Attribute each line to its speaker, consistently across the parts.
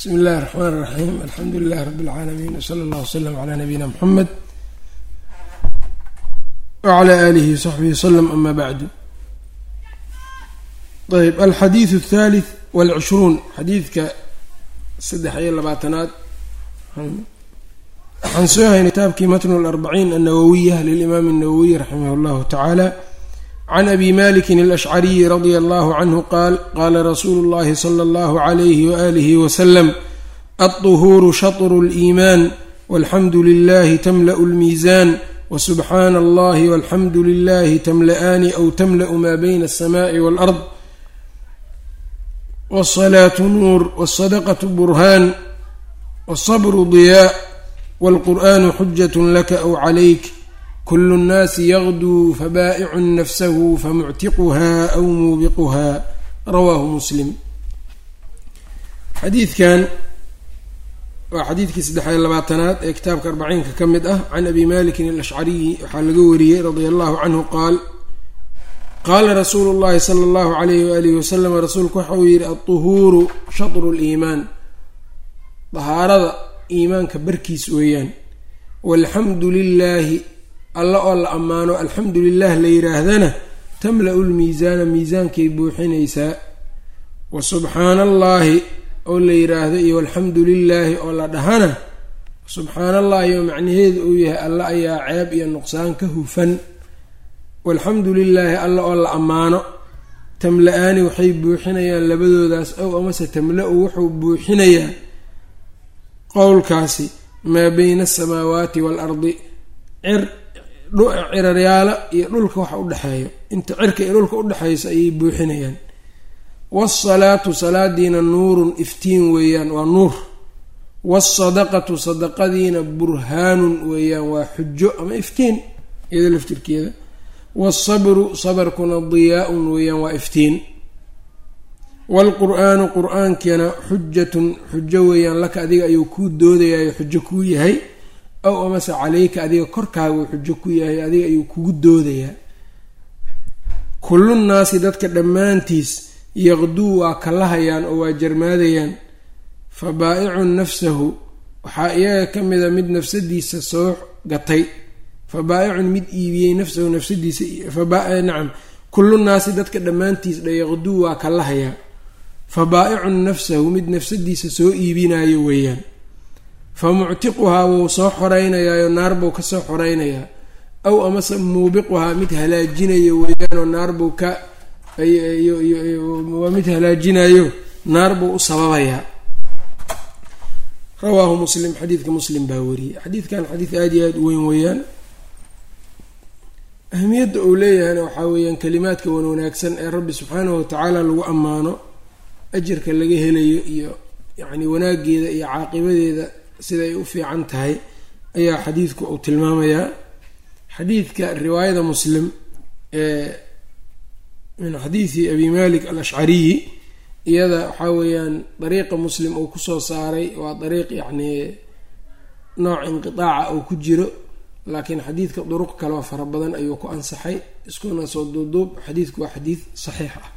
Speaker 1: bismi illahi raxmaan raxiim alxamdu lilahi rabi lcaalamiin wsala allah wslam cala nabiyina muxamed wcla aalihi wsaxbihi wslam ama bacdu ayb alxadiidu athalith walcishruun xadiidka saddex iyo labaatanaad. Waxaan soo haynay kitaabkii matnu larbaciin annawawiya lilimaam annawawiy raximah llahu tacaala can abi maliki alashcariyi radia allahu canhu qaal qaala rasuulu llahi sala allahu calayhi waalihi wasalam alطuhuuru shatru اliimaan walxamdu lilahi tamla'u اlmiisaan wasubxaana allahi walxamdu lilahi tamla'aani aw tamla'u maa bayna alsamaai walard wاsalaatu nuur wاsadaqatu burhaan wاsabru diyaa wاlqur'anu xujat laka aw calayk kulu nnaasi yaqduu fabaa'icun nafsahu famuctiquha aw muubiquha rawaahu muslim xadiidkan waa xadiidkii saddex-iyo labaatanaad ee kitaabka arbaciinka ka mid ah. can abi malikin alashcariyi waxaa laga wariyey radia allahu canhu qaal qaala rasuulu llahi sala allahu alayhi waalihi wasalam rasuulku waxa yidhi alطuhuuru shatru liimaan dahaarada iimaanka barkiis weeyaan walxamdu lilaahi alla oo la ammaano alxamdu lilah la yidhaahdana tamla-u lmiisaana miisaankay buuxinaysaa wa subxaana allaahi oo la yidhaahdo iyo alxamdu lilaahi oo la dhahana subxaana allaahi oo macnaheedu uu yahay alla ayaa ceeb iyo nuqsaan ka hufan. Walxamdu lilaahi alla oo la ammaano tamla-aani waxay buuxinayaan labadoodaas. Ow amase tamla-u wuxuu buuxinayaa qowlkaasi maa bayna asamaawaati waalardi cir ciraryaalo iyo dhulka waxa udhexeeyo inta cirka iyo dhulka udhexeyso ayay buuxinayaan. Waasalaatu salaadiina nuurun iftiin weeyaan waa nuur. Waasadaqatu sadaqadiina burhaanun weeyaan waa xujo ama iftiin iyada laftirkeeda. Waasabru sabarkuna diyaa-un weeyaan waa iftiin. Waalqur-aanu qur'aankiina xujatun xujo weeyaan laka adiga ayuu kuu doodayayo xujo kuu yahay ow amase caleyka adiga korkaagu xujo ku yahay adiga ayuu kugu doodayaa. Kullunaasi dadka dhammaantiis yaqduu waa kalahayaan oo waa jarmaadayaan. Fa baa-icun nafsahu waxaa iyaga ka mida mid nafsadiisa soo gatay. Fa baa-icun mid iibiyey nafsahu nafsadiisa nacam kullunaasi dadka dhammaantiis dha yaqduu waa kalahayaa fa baa-icun nafsahu mid nafsadiisa soo iibinayo weeyaan fa muctiquhaa wuu soo xoreynayaayo naar buu ka soo xoreynayaa aw amase muubiquhaa mid halaajinayo weeyaanoo naar buu ka waa mid halaajinayo naar buu u sababayaa rawaahu muslim xadiidka muslim baa wariyey xadiidkan xadiid aada iyo aada u weyn weeyaan ahmiyadda uu leeyahayna waxaa weeyaan kalimaadka wan wanaagsan ee rabbi subxaanahu watacaala lagu ammaano ajirka laga helayo iyo yacni wanaageeda iyo caaqibadeeda siday u fiican tahay ayaa xadiidku uu tilmaamayaa. Xadiidka riwaayada muslim ee min xadiidi abi malik alashcariyi iyada waxaa weeyaan dariiqa muslim uu ku soo saaray waa dariiq yacnii nooc inqitaaca uu ku jiro laakiin xadiidka duruq kaleo fara badan ayuu ku ansaxay iskuna soo duuduub xadiidku waa xadiid saxiix ah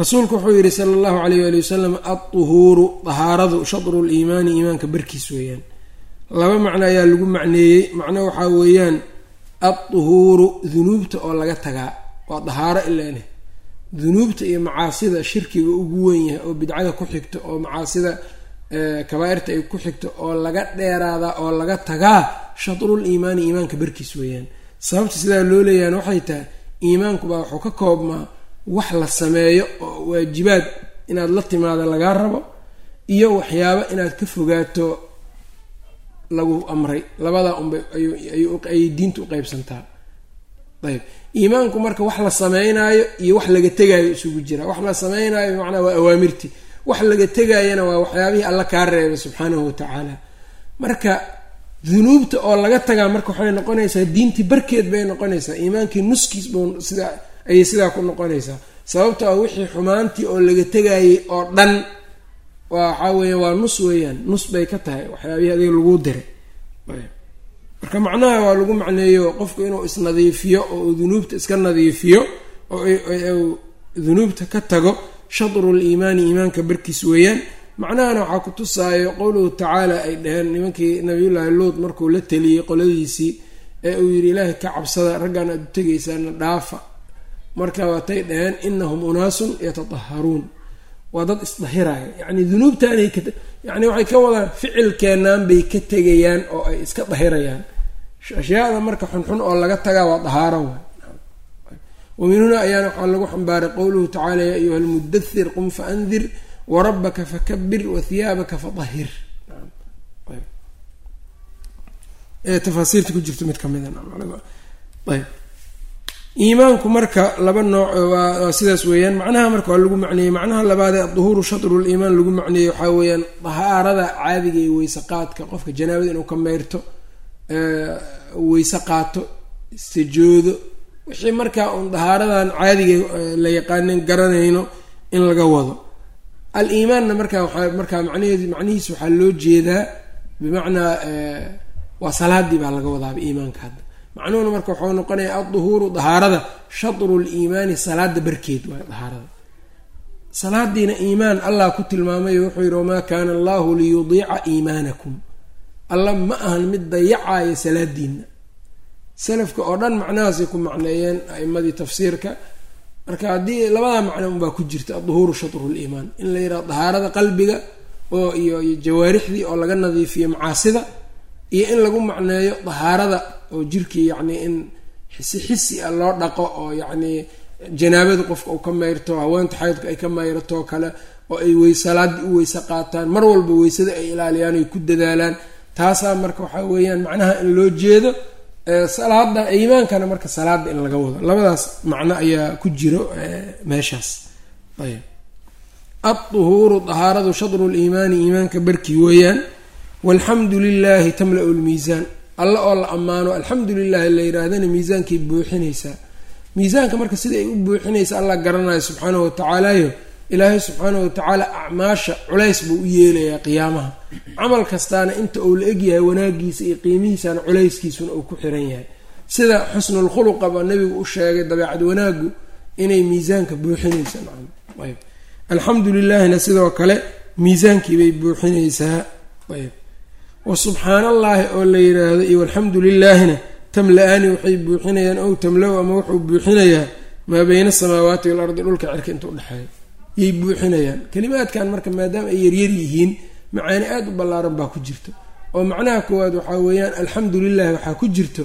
Speaker 1: rasuulku wuxuu yihi sala allahu alayh waali wasalam alطuhuuru dahaaradu shatru liimaani iimaanka barkiis weeyaan. Laba macno ayaa lagu macneeyey. Macno waxaa weeyaan alطuhuuru dunuubta oo laga tagaa waa dahaaro ilaaneh dunuubta iyo macaasida shirkiga ugu weyn yahay oo bidcada ku xigto oo macaasida kabaa-irta ay ku xigto oo laga dheeraadaa oo laga tagaa shatrul iimaani iimaanka barkiis weeyaan. Sababta sidaa loo leeyahan waxay tahay iimaanku baa wuxuu ka koobmaa wax la sameeyo oo waajibaad inaad la timaado lagaa rabo iyo waxyaabo inaad ka fogaato lagu amray. Labadaa unba ayay diinta u qeybsantaa ayb. Iimaanku marka wax la sameynaayo iyo wax laga tegaayo isugu jira. Wax la sameynaayo macnaa waa awaamirti. Wax laga tegaayana waa waxyaabihii alla kaa reebay subxaanahu watacaala marka dunuubta oo laga tagaa marka waxay noqonaysaa diintii barkeed bay noqonaysaa. Iimaankii nuskiis bu sidaa ayay sidaa ku noqonaysaa. Sababto a wixii xumaantii oo laga tegaayay oo dhan waxaa weeya waa nus weeyaan. Nus bay ka tahay. Waxyaabihii adiga lagu diray. Marka macnaha waa lagu macneeyo qofku inuu isnadiifiyo oo uu dunuubta iska nadiifiyo oo dunuubta ka tago shatru liimaani iimaanka barkiis weeyaan. Macnahana waxaa ku tusaayo qowluhu tacaala ay dhaheen nimankii nabiyullaahi luut markuu la teliyey qoladiisii ee uu yidhi ilaahay ka cabsada raggaan aad u tegaysaana dhaafa marka waatay dhaheen inahum unaasun yatadaharuun waa dad isdahiraya yacni dunuubtaanay ka yacni waxay ka wadaan ficilkeenaan bay ka tegayaan oo ay iska dahirayaan. Ashyaada marka xunxun oo laga tagaa waa dahaaro wamin huna ayaana waxaa lagu xambaaray qowluhu tacaala yaa ayuha almudathir qum faandir warabaka fakabir wahiyaabaka fadahir tafaasiirta ku jirto mid kamida ayb iimaanku marka laba nooc waa sidaas weeyaan. Macnaha marka waa lagu macneeyey macnaha labaadee aduhuuru shatru liimaan lagu macneeyey waxaa weeyaan dahaarada caadiga iyo weyse qaadka qofka janaabada inuu ka meyrto weyse qaato istijoodo wixii markaa uun dahaaradan caadiga la yaqaanin garanayno in laga wado. Al-iimaanna markaa waaa markaa macnaheedu macnihiis waxaa loo jeedaa bimacnaa waa salaadii baa laga wadaaba iimaanka hadda macnuhuna marka waxau noqonaya adduhuuru dahaarada shatru liimaani salaada barkeed waay dahaarada. Salaadiina iimaan allah ku tilmaamayo wuxuu yidhi wamaa kaana allahu liyudiica iimaanakum. Alla ma ahan mid dayacaayo salaadiina salafka oo dhan macnahaasay ku macneeyeen a'imadii tafsiirka marka haddii labadaa macno unbaa ku jirta adduhuuru shatru liimaan in la yidhaha dahaarada qalbiga oo iyo jawaarixdii oo laga nadiifiyo macaasida iyo in lagu macneeyo dahaarada oo jirkii yacnii in xisi xisi a loo dhaqo oo yacnii janaabada qofka uu ka mayrto haweenta xaydka ay ka mayrato kale oo ay weysalaadii u weyse qaataan mar walba weysada ay ilaaliyaan ay ku dadaalaan. Taasaa marka waxaa weeyaan macnaha in loo jeedo salaada iimaankana marka salaada in laga wado. Labadaas macno ayaa ku jiro meeshaas. Ayb aduhuuru dahaaradu shadru liimaani iimaanka barkii weeyaan. Walxamdu lilaahi tamla-u lmiisaan alla oo la ammaano alxamdu lilahi la yidhaahdana miisaankay buuxinaysaa miisaanka marka sida u buuxinaysa allah garanayo subxaanahu watacaalayo ilaahay subxaanahu watacaala acmaasha culays buu u yeelayaa qiyaamaha. Camal kastaana inta uu la egyahay wanaagiisa iyo qiimihiisana culayskiisuna uu ku xiran yahay. Sida xusnul khuluqa baa nabigu u sheegay dabeecad wanaagu inay miisaanka buuxinaysa. Ayb alxamdu lilaahina sidoo kale miisaankiibay buuxinaysaa. Ayb wa subxaanallaahi oo la yidhaahdo iyo alxamdu lilaahina tamla-aani waxay buuxinayaan ow tamla-u ama wuxuu buuxinayaa maa beyna asamaawaati walardi dhulka cirka inta udhexeeya yay buuxinayaan. Kalimaadkan marka maadaama ay yaryar yihiin macaani aada u ballaaran baa ku jirto. Oo macnaha koowaad waxaa weeyaan alxamdu lilahi waxaa ku jirto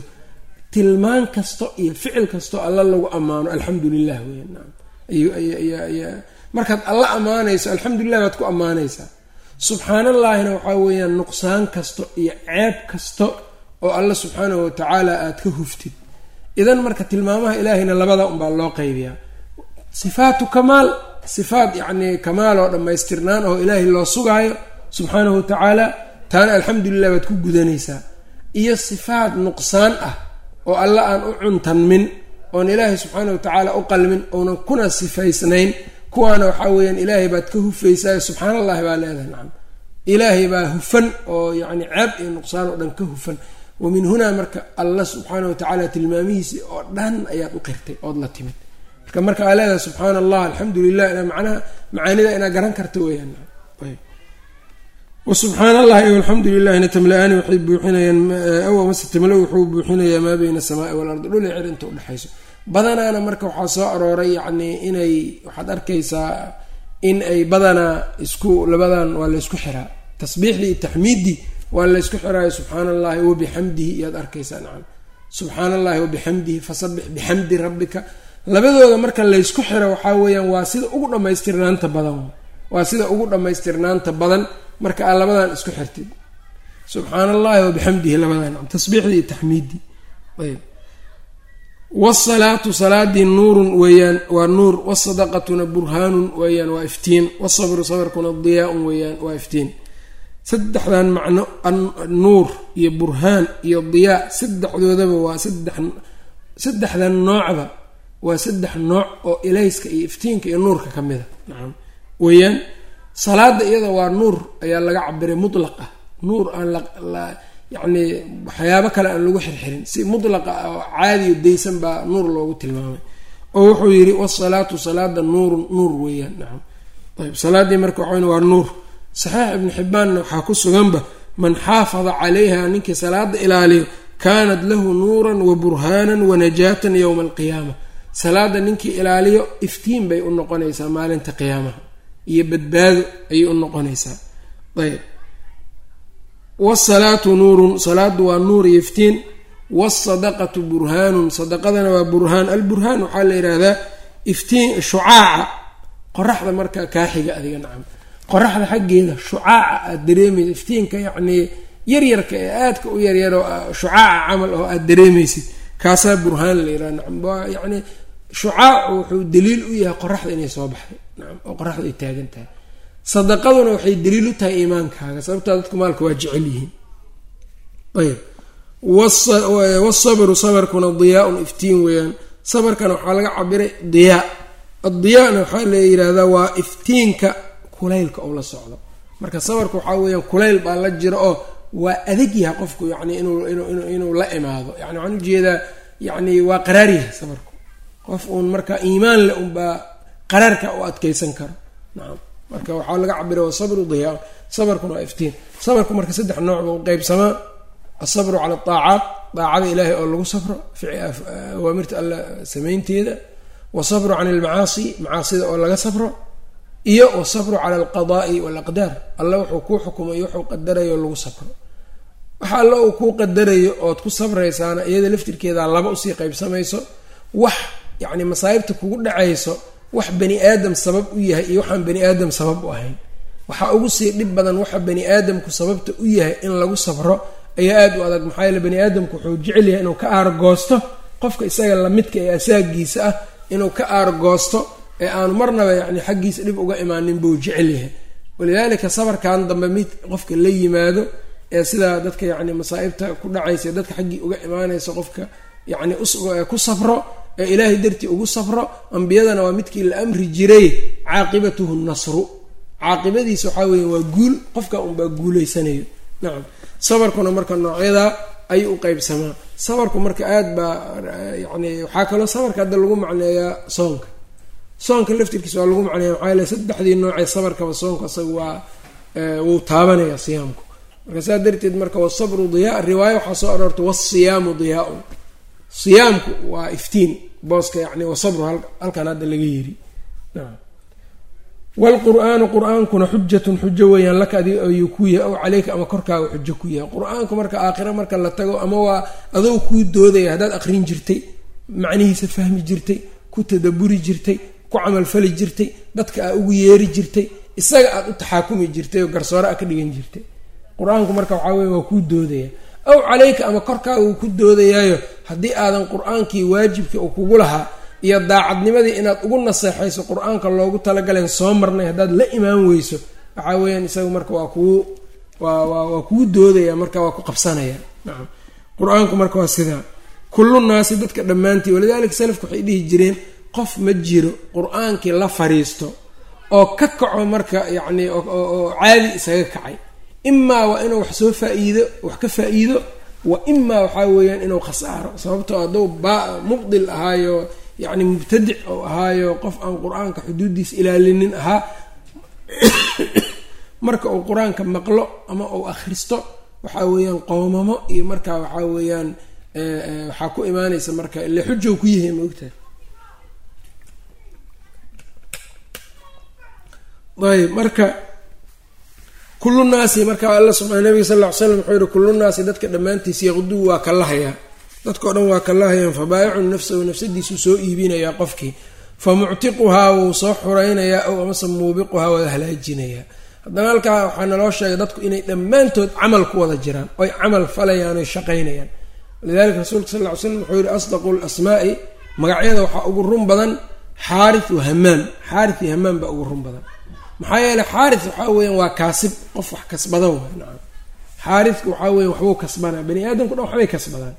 Speaker 1: tilmaan kasto iyo ficil kasto alla lagu ammaano alxamdu lilah weyan markaad alla ammaanayso alxamdulilah baad ku ammaanaysaa subxaanallaahina waxaa weeyaan nuqsaan kasto iyo ceeb kasto oo alla subxaanahu watacaala aada ka huftid. Idan marka tilmaamaha ilaahayna labada unbaa loo qaybiyaa. Sifaatu kamaal sifaat yacnii kamaal oo dhammaystirnaan oo ilaahay loo sugaayo subxaanahu watacaala taana alxamdulilah baad ku gudanaysaa. Iyo sifaat nuqsaan ah oo alla aan u cuntanmin oon ilaahay subxaanahu watacaala u qalmin ounan kuna sifaysnayn kuwaana waxaa weeyaan ilaahay baad ka hufaysaa subxaan allahi baa leedahay nacam. Ilaahay baa hufan oo yacni ceeb iyo nuqsaan oo dhan ka hufan. Wa min hunaa marka alla subxaana watacaala tilmaamihiisi oo dhan ayaad u qirtay ood la timid. Marka marka aa leedahay subxaana allah alxamdu lilah ina macnaha macaanida inaad garan karta weyaan wa subxaana allahi alxamdu lilahina tamla-aani waxay buuxinayaan aw amase tamlo wuxuu buuxinayaa maa beyna asamaai walardi dhul cir inta udhexayso badanaana marka waxaa soo arooray yacnii inay waxaad arkaysaa in ay badanaa isku labadan waa laysku xiraa. Tasbiixdii iyo taxmiiddii waa laysku xiraayo subxaana allahi wabixamdihi iyaad arkaysaa nacam. Subxaana allahi wabixamdihi fasabix bixamdi rabbika. Labadooda marka laysku xiro waxaa weeyaan waa sida ugu dhammaystirnaanta badan. Waa sida ugu dhammaystirnaanta badan marka aa labadan isku xirtid. Subxaana allahi wabixamdihi labadan tasbiixdii iyo taxmiiddii ayb wsalaatu salaadii nuurun weeyaan waa nuur wasadaqatuna burhaanun weeyaan waa iftiin wasabru sabrkuna diyaaun weeyaan waa iftiin saddexdan macno nuur iyo burhaan iyo diyaa saddexdoodaba waa saddex saddexdan noocba waa saddex nooc oo ilayska iyo iftiinka iyo nuurka ka mida nacam weeyaan salaada iyada waa nuur ayaa laga cabiray mutlaq ah nuur aan la yacni waxyaabo kale aan lagu xirxirin. Si mutlaqa oo caadiyo daysan baa nuur loogu tilmaamay. Oo wuxuu yidhi wasalaatu salaada nuurun nuur weeyaan. Nacam ayb salaadii marka waxayn waa nuur. Saxiix ibnu xibbaanna waxaa ku suganba man xaafada calayha ninkii salaada ilaaliyo kaanat lahu nuuran wa burhaanan wa najaatan yowma alqiyaama. Salaada ninkii ilaaliyo iftiin bay u noqonaysaa maalinta qiyaamaha. Iyo badbaado ayay u noqonaysaa. Ayb wsalaatu nuurun salaadu waa nuur iyo iftiin. wsadaqatu burhaanun sadaqadana waa burhaan alburhaan waxaa la yidhaahdaa iftiin shucaaca qoraxda markaa kaaxiga adiga nacam. qoraxda xaggeeda shucaaca aada dareemaysa iftiinka yacnii yaryarka ee aadka u yaryaro shucaaca camal oo aada dareemaysid. kaasaa burhaan la yidhaha nacam. Waa yacni shucaacu wuxuu daliil u yahay qoraxda inay soo baxday. nacam. oo qoraxda ay taagan tahay sadaqaduna waxay daliil u tahay iimaankaaga sababtaa dadku maalka waa jecel yihiin. Ayb wasabru sabarkuna diyaa-un iftiin weeyaan. Sabarkana waxaa laga cabiray diyaa. Addiyaana waxaa la yidhaahdaa waa iftiinka kulaylka oo la socdo. Marka sabarka waxaa weeyaan kulayl baa la jira oo waa adag yahay qofku yani inuu la imaado. Yani waxaan u jeedaa yani waa qaraaryahay sabarku. Qof uun marka iimaan le unbaa qaraarka u adkeysan karo. Nacam marka waxaa laga cabira wasabru diyaa sabarkuna waa iftiin. Sabarku marka saddex nooc buu qeybsamaa asabru cala aacaat daacada ilaahay oo lagu safro. Awaamirta alla samaynteeda. Wasabru can ilmacaasi macaasida oo laga safro. Iyo wasabru cala alqadaai walaqdaar alla wuxuu kuu xukumayo wuxuu qadarayo lagu safro. Waxa alla uu kuu qadarayo ood ku sabraysaana iyada laftirkeeda laba u sii qeybsamayso wax yacni masaa'ibta kugu dhacayso wax bani aadam sabab u yahay iyo waxaan bani aadam sabab u ahayn. Waxaa ugu sii dhib badan waxa bani aadamku sababta u yahay in lagu safro ayaa aada u adag. Maxaa yeele bani aadamku wuxuu jecel yahay inuu ka aargoosto qofka isaga lamidka ee asaagiisa ah inuu ka aargoosto ee aanu marnaba yacni xaggiisa dhib uga imaanin buu jecel yahay. Walidaalika sabarkan dambe mid qofka la yimaado ee sidaa dadka yacni masaa'ibta ku dhacaysa dadka xaggii uga imaanaysa qofka yacni ku safro ee ilaahay dartii ugu safro ambiyadana waa midkii la amri jiray caaqibatuhu nasru. Caaqibadiisa waxaa weya waa guul qofka unbaa guuleysanayo. Nacam sabarkuna marka noocyadaa ayuu u qeybsamaa sabarku marka aada baa yani waxaa kaloo sabarka hadda lagu macneeyaa soonka. Soonka laftirkiisa waa lagu macneeya maxaa yale saddexdii noocee sabarkaba soonka isaga waa wuu taabanaya siyaamku marka saa darteed marka wasabru diyaa riwaaya waxaa soo aroortay wasiyaamu diyaa-un siyaamku waa iftiin booska yani wasabru halkan hadda laga yiri. Wlqur-aanu qur'aankuna xujatun xujo weeyaan laka adi ayuu ku yahay ow caleyka ama korkaaga xujo ku yahay. Qur'aanku marka aakhira marka la tago ama waa adoo kuu doodaya haddaad aqrin jirtay macnihiisa fahmi jirtay ku tadaburi jirtay ku camalfali jirtay dadka aa ugu yeeri jirtay isaga aad u taxaakumi jirtay oo garsoore a ka dhigan jirtay. Qur'aanku marka waxaa weye waa kuu doodaya ow caleyka ama korkaaga uu ku doodayaayo haddii aadan qur'aankii waajibkii uu kugu lahaa iyo daacadnimadii inaad ugu naseexayso qur'aanka loogu talagaleen soo marnay haddaad la imaan weyso waxaa weeyaan isaga marka waa kuu waa kuu doodaya marka waa ku qabsanaya. Nacam qur'aanku marka waa sidaa kullu naasi dadka dhammaantii walidaalika salafku waxay dhihi jireen qof ma jiro qur'aankii la fariisto oo ka kaco marka yacni oo caadi isaga kacay imaa waa inuu wax soo faa-iido wax ka faa-iido wa imaa waxaa weeyaan inuu khasaaro. Sababtoo hadduu ba mubdil ahaayo yacni mubtadic ou ahaayo qof aan qur'aanka xuduuddiisa ilaalinin ahaa marka uu qur'aanka maqlo ama uu akhristo waxaa weeyaan qoomamo iyo marka waxaa weeyaan waxaa ku imaanaysa marka ile xujow ku yahay maogtahay ayb marka kullu naasi marka alla subaa nabiga sal ll ly slam wuxuu yihi kullu naasi dadka dhammaantiis yaqduu waa kalahayaa dadkao dhan waa kalahayaan fa baayicun nafsahu nafsadiisuu soo iibinayaa qofkii. Fa muctiquhaa wuu soo xuraynayaa ow amase muubiquhaa waa halaajinayaa haddana halkaa waxaa naloo sheegay dadku inay dhammaantood camal ku wada jiraan oy camal falayaan oy shaqaynayaan. Walidalika rasuulka sal ly slam wuxuu yihi asdaqu lasmaa'i magacyada waxaa ugu run badan xaarith wa hamaam xaarith iyo hamaam baa ugu run badan maxaa yeeley xaarith waxaa weeyaan waa kaasib qof wax kasbada wa nacam. Xaarithku waxaa weyan waxbuu kasbanaa bani aadamku dhan waxbay kasbadaan.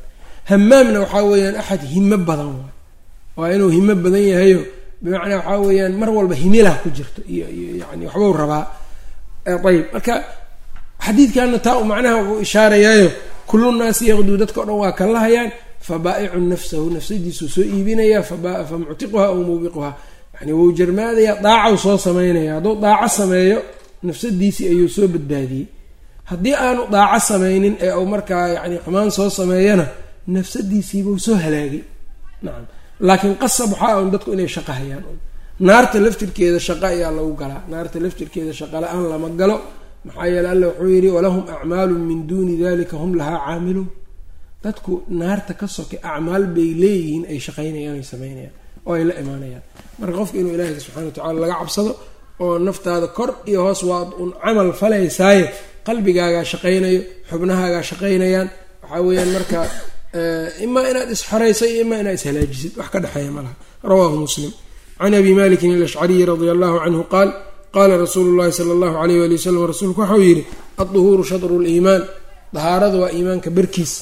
Speaker 1: Hamaamna waxaa weeyaan axad himo badan waay. Waa inuu himo badan yahayo bimacnaa waxaa weeyaan mar walba himilah ku jirto iyo iyo yani waxbuu rabaa. Ayb marka xadiidkana taa u macnaha uu ishaarayaayo kullu naasi yaqduu dadka o dhan waa kalahayaan fa baaicun nafsahu nafsadiisuu soo iibinayaa fa muctiquha aw muubiquha yani wuu jarmaadayaa daacaw soo sameynaya. Hadduu daaco sameeyo nafsadiisii ayuu soo badbaadiyey. Haddii aanu daaco sameynin ee uu markaa yani xumaan soo sameeyana nafsadiisiibuu soo halaagay. Nacam laakiin qasab waxaa un dadku inay shaqo hayaan naarta laftirkeeda shaqo ayaa lagu galaa. Naarta laftirkeeda shaqo la'aan lama galo. Maxaa yeele alla wuxuu yidhi walahum acmaalun min duuni dalika hum lahaa caamiluun. Dadku naarta ka soke acmaal bay leeyihiin ay shaqaynayaan ay sameynayaan oo ay la imaanayaan. Marka qofka inuu ilaahay subxana watacala laga cabsado oo naftaada kor iyo hoos waad un camal falaysaaye qalbigaagaa shaqaynayo xubnahaagaa shaqaynayaan waxaa weeyaan marka imaa inaad isxorayso iyo imaa inaad ishalaajisad wax ka dhexeeya malaha rawaahu muslim. Can abi malikin alashcariyi radia allahu canhu qaal qaala rasuulu llahi sala allahu alayh wali wasalam rasuulku waxau yidhi adduhuuru shadru liimaan dahaarada waa iimaanka barkiis.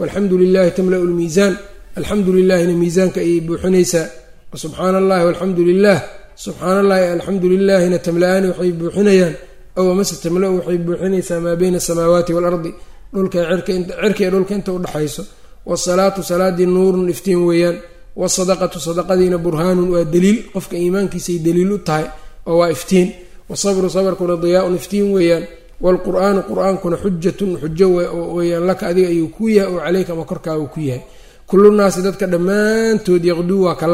Speaker 1: Walxamdu lilahi tamla-u lmiisaan alxamdu lilahina miisaanka ayay buuxinaysaa wasubxaana allahi walxamdu lilah subxaana allahi alxamdu lilahina tamla-aani waxay buuxinayaan. Ow amase tamla-u waxay buuxinaysaa maa beyna asamaawaati waalardi dhulka cirka iyo dhulka inta udhexayso wasalaatu salaadii nuurun iftiin weeyaan. Wasadaqatu sadaqadiina burhaanun waa daliil. Qofka iimaankiisay daliil u tahay oo waa iftiin. Wasabru sabarkuna diyaa-un iftiin weeyaan. Waalqur-aanu qur'aankuna xujatun xujo weeyaan laka adiga ayuu ku yahay oo caleyka ama korkaagu ku yahay. Dadka dhammaantood yaqduu waa ka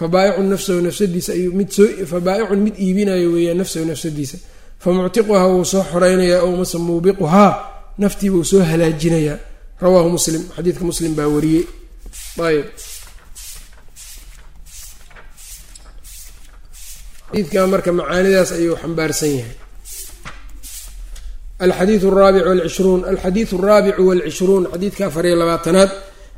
Speaker 1: fabaaicun nafsahu nafsadiisa ayuu mid soo fabaaicun mid iibinayo weeyaan nafsahu nafsadiisa fa muctiquhaa wuu soo xoreynayaa ow mase muubiquhaa naftii buu soo halaajinayaa rawaahu muslim xadiidka muslim baa wariyey ayb xadiidkan marka macaanidaas ayuu xambaarsan yahay alxadiidu araabic walcishruun alxadiidu alraabicu walcishruun xadiidka afariyo labaatanaad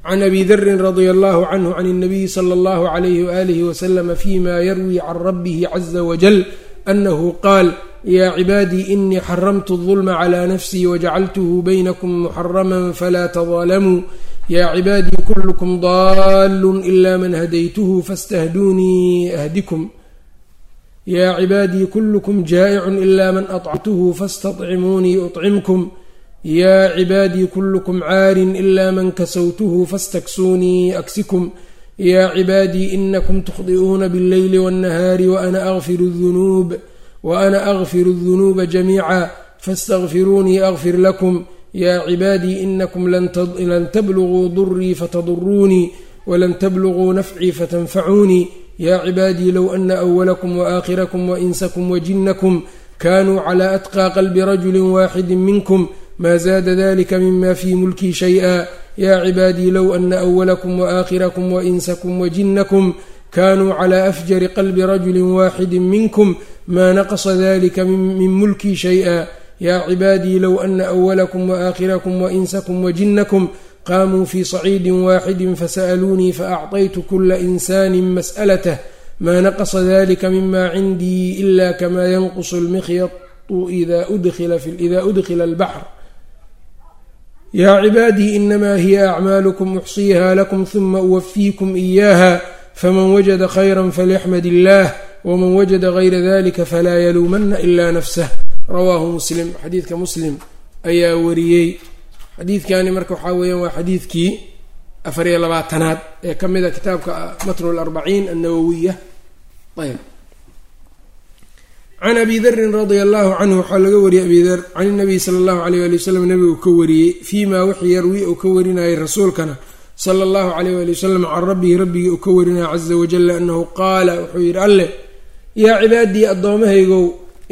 Speaker 1: can abi darin radia allahu canhu can اnabiyi sala allahu alayhi waalihi waslama fima yarwi can rabihi caza wajal anahu qaal ya cibaadii inii xaramtu الظulma clى nafsii wajacaltuhu baynakum muxarama fla tظaalamuu ya cibaadii kulkm dal ila man hadaytuhu faاstahduunii ahdikum ya cibaadii kulkm jaa'icu ila man aطcamtuhu faاstaطcimuunii uطcimkum ya cibaadii kulkm caarin ila man kasawtuhu fastaksuunii aksikum ya cibaadii inakum tukhdi'uuna bاlleyli wالnahaari waana agfir الذunuub waana agfir الdunuuba jamiica faاstagfiruunii agfir lakum ya cibaadii inakum lan tabluguu durii fatadurunii walan tabluguu nafcii fatanfacuunii ya cibaadii low ana أwlakum waakhirakum wainsakum wajinakum kanuu clى atqى qalbi rajuli waaxidi minkum ma zaada dalika mima fii mulkii shayئa ya cibaadii low ana أwlakum waakhirakum wainsakum wajinakum kanuu clى afjari qalbi rajuli waaxidi minkum ma naqsa dalika min mulkii shayئa ya cibaadii low ana أwlakum waakhirakum wainsakum wajinakum qamuu fii صaciidi waaxidi fasa'luunii faأcطaytu kula insani masأlatه ma naqsa dalika mima cindii ila kama yanqus اlmikhyatu ida udkila اlbaxr yaa cibaadii inamaa hiya acmaalukum uxsiiha lakum huma uwafiikum iyaha faman wajada khayra falyaxmad illaah wman wajada kayra dalika falaa yaluumana ila nafsah. Rawaahu muslim. Xadiidka muslim ayaa wariyey. Xadiidkani marka waxaa weeyaan waa xadiidkii afariyo labaatanaad ee ka mid a kitaabka matn اlarbaciin annawowiya ayb can abi darin radia allahu canhu waxaa laga wariyey abi dar can inabiy sala allahu alayh ali wasalam nabiga uu ka wariyey fii maa wixii yarwi uu ka warinayay rasuulkana sala allahu alayh ali wasalam can rabbihi rabbigii uu ka warinaya caza wajala anahu qaala wuxuu yidhi alleh yaa cibaadii addoommahaygow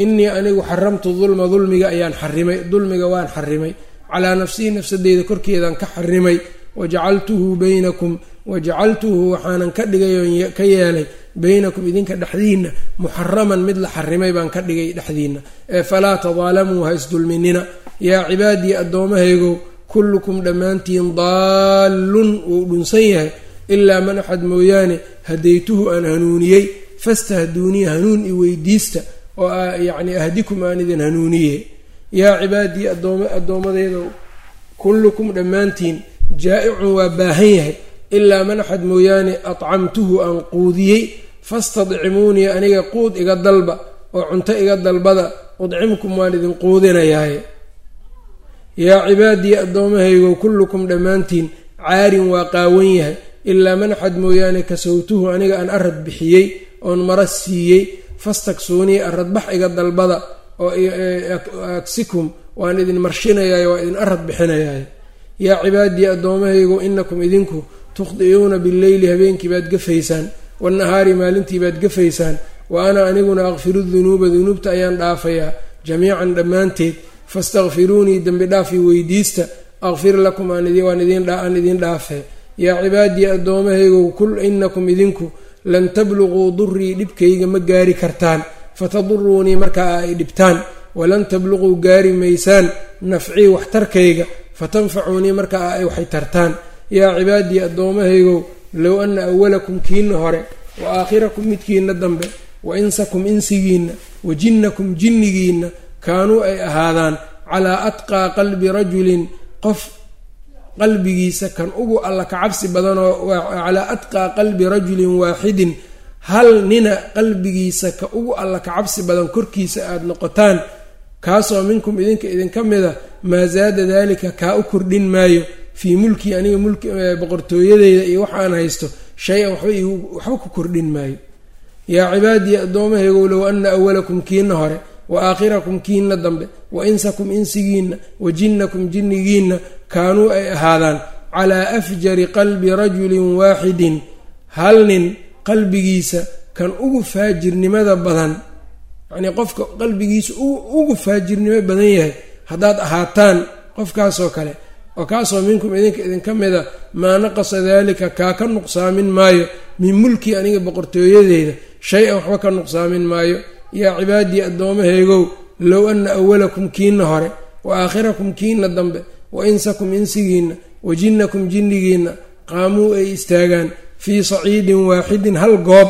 Speaker 1: inii anigu xaramtu dulma dulmiga ayaan xarimay dulmiga waan xarimay calaa nafsihi nafsadeyda korkeedaan ka xarimay wajacaltuhu baynakum wajacaltuhu waxaanan ka dhigay oon ka yeelay baynakum idinka dhexdiinna muxaraman mid la xarimay baan ka dhigay dhexdiinna. Ee falaa tadaalamuu ha isdulminina yaa cibaadii addoommahaygow kullukum dhammaantiin daallun wuu dhunsan yahay ilaa man axad mooyaane hadaytuhu aan hanuuniyey fastahduunii hanuun i weydiista oo yacni ahdikum aan idin hanuuniye. Yaa cibaadii addoommadeydow kullukum dhammaantiin jaa-icun waa baahan yahay ilaa man axad mooyaane adcamtuhu aan quudiyey fastadcimuunii aniga quud iga dalba oo cunto iga dalbada udcimkum waan idin quudinayaaye yaa cibaadii addoommahaygow kullukum dhammaantiin caarin waa qaawan yahay. Ilaa man axad mooyaane kasawtuhu aniga aan arad bixiyey oon mara siiyey fastaksuunii aradbax iga dalbada oo agsikum waan idin marshinayaay waa idin arad bixinayaay yaa cibaadii addoommahaygu inakum idinku tukhdi'uuna billeyli habeenkii baad gafaysaan wannahaari maalintii baad gafaysaan wa ana aniguna aqfiru dunuuba dunuubta ayaan dhaafayaa jamiican dhammaanteed fastakfiruunii dembi dhaafii weydiista aqfir lakum aan idiin dhaafee yaa cibaadii addoommahaygow kul inakum idinku lan tabluquu durii dhibkayga ma gaari kartaan fataduruunii markaa ay dhibtaan walan tabluquu gaari maysaan nafcii waxtarkayga fatanfacuunii markaa ay waxay tartaan yaa cibaadii addoommahaygow low anna awalakum kiina hore wa aakhirakum midkiina dambe wa insakum insigiinna wa jinnakum jinnigiinna kaanuu ay ahaadaan calaa atqaa qalbi rajulin qof qalbigiisa kan ugu alla ka cabsi badanoo calaa atqaa qalbi rajulin waaxidin hal nina qalbigiisa ka ugu alla ka cabsi badan korkiisa aada noqotaan kaasoo minkum idinka idinka mida maa zaada daalika kaa u kordhin maayo fii mulkii aniga mulki boqortooyadeyda iyo waxaan haysto shay-an waxba ku kordhin maayo. Yaa cibaadii addoommahaygow low anna awalakum kiina hore wa aakhirakum kiina dambe wa insakum insigiinna wa jinnakum jinnigiinna kaanuu ay ahaadaan calaa afjari qalbi rajulin waaxidin hal nin qalbigiisa kan ugu faajirnimada badan yacnii qofka qalbigiisa ugu faajirnimo badan yahay haddaad ahaataan qofkaasoo kale oo kaasoo minkum idinka idinka mida maa naqasa daalika kaa ka nuqsaamin maayo min mulkii aniga boqortooyadeyda shay-an waxba ka nuqsaamin maayo yaa cibaadii addoommahaygow low anna awalakum kiina hore wa aakhirakum kiina dambe wa insakum insigiinna wa jinnakum jinnigiinna qaamuu ay istaagaan fii saciidin waaxidin hal goob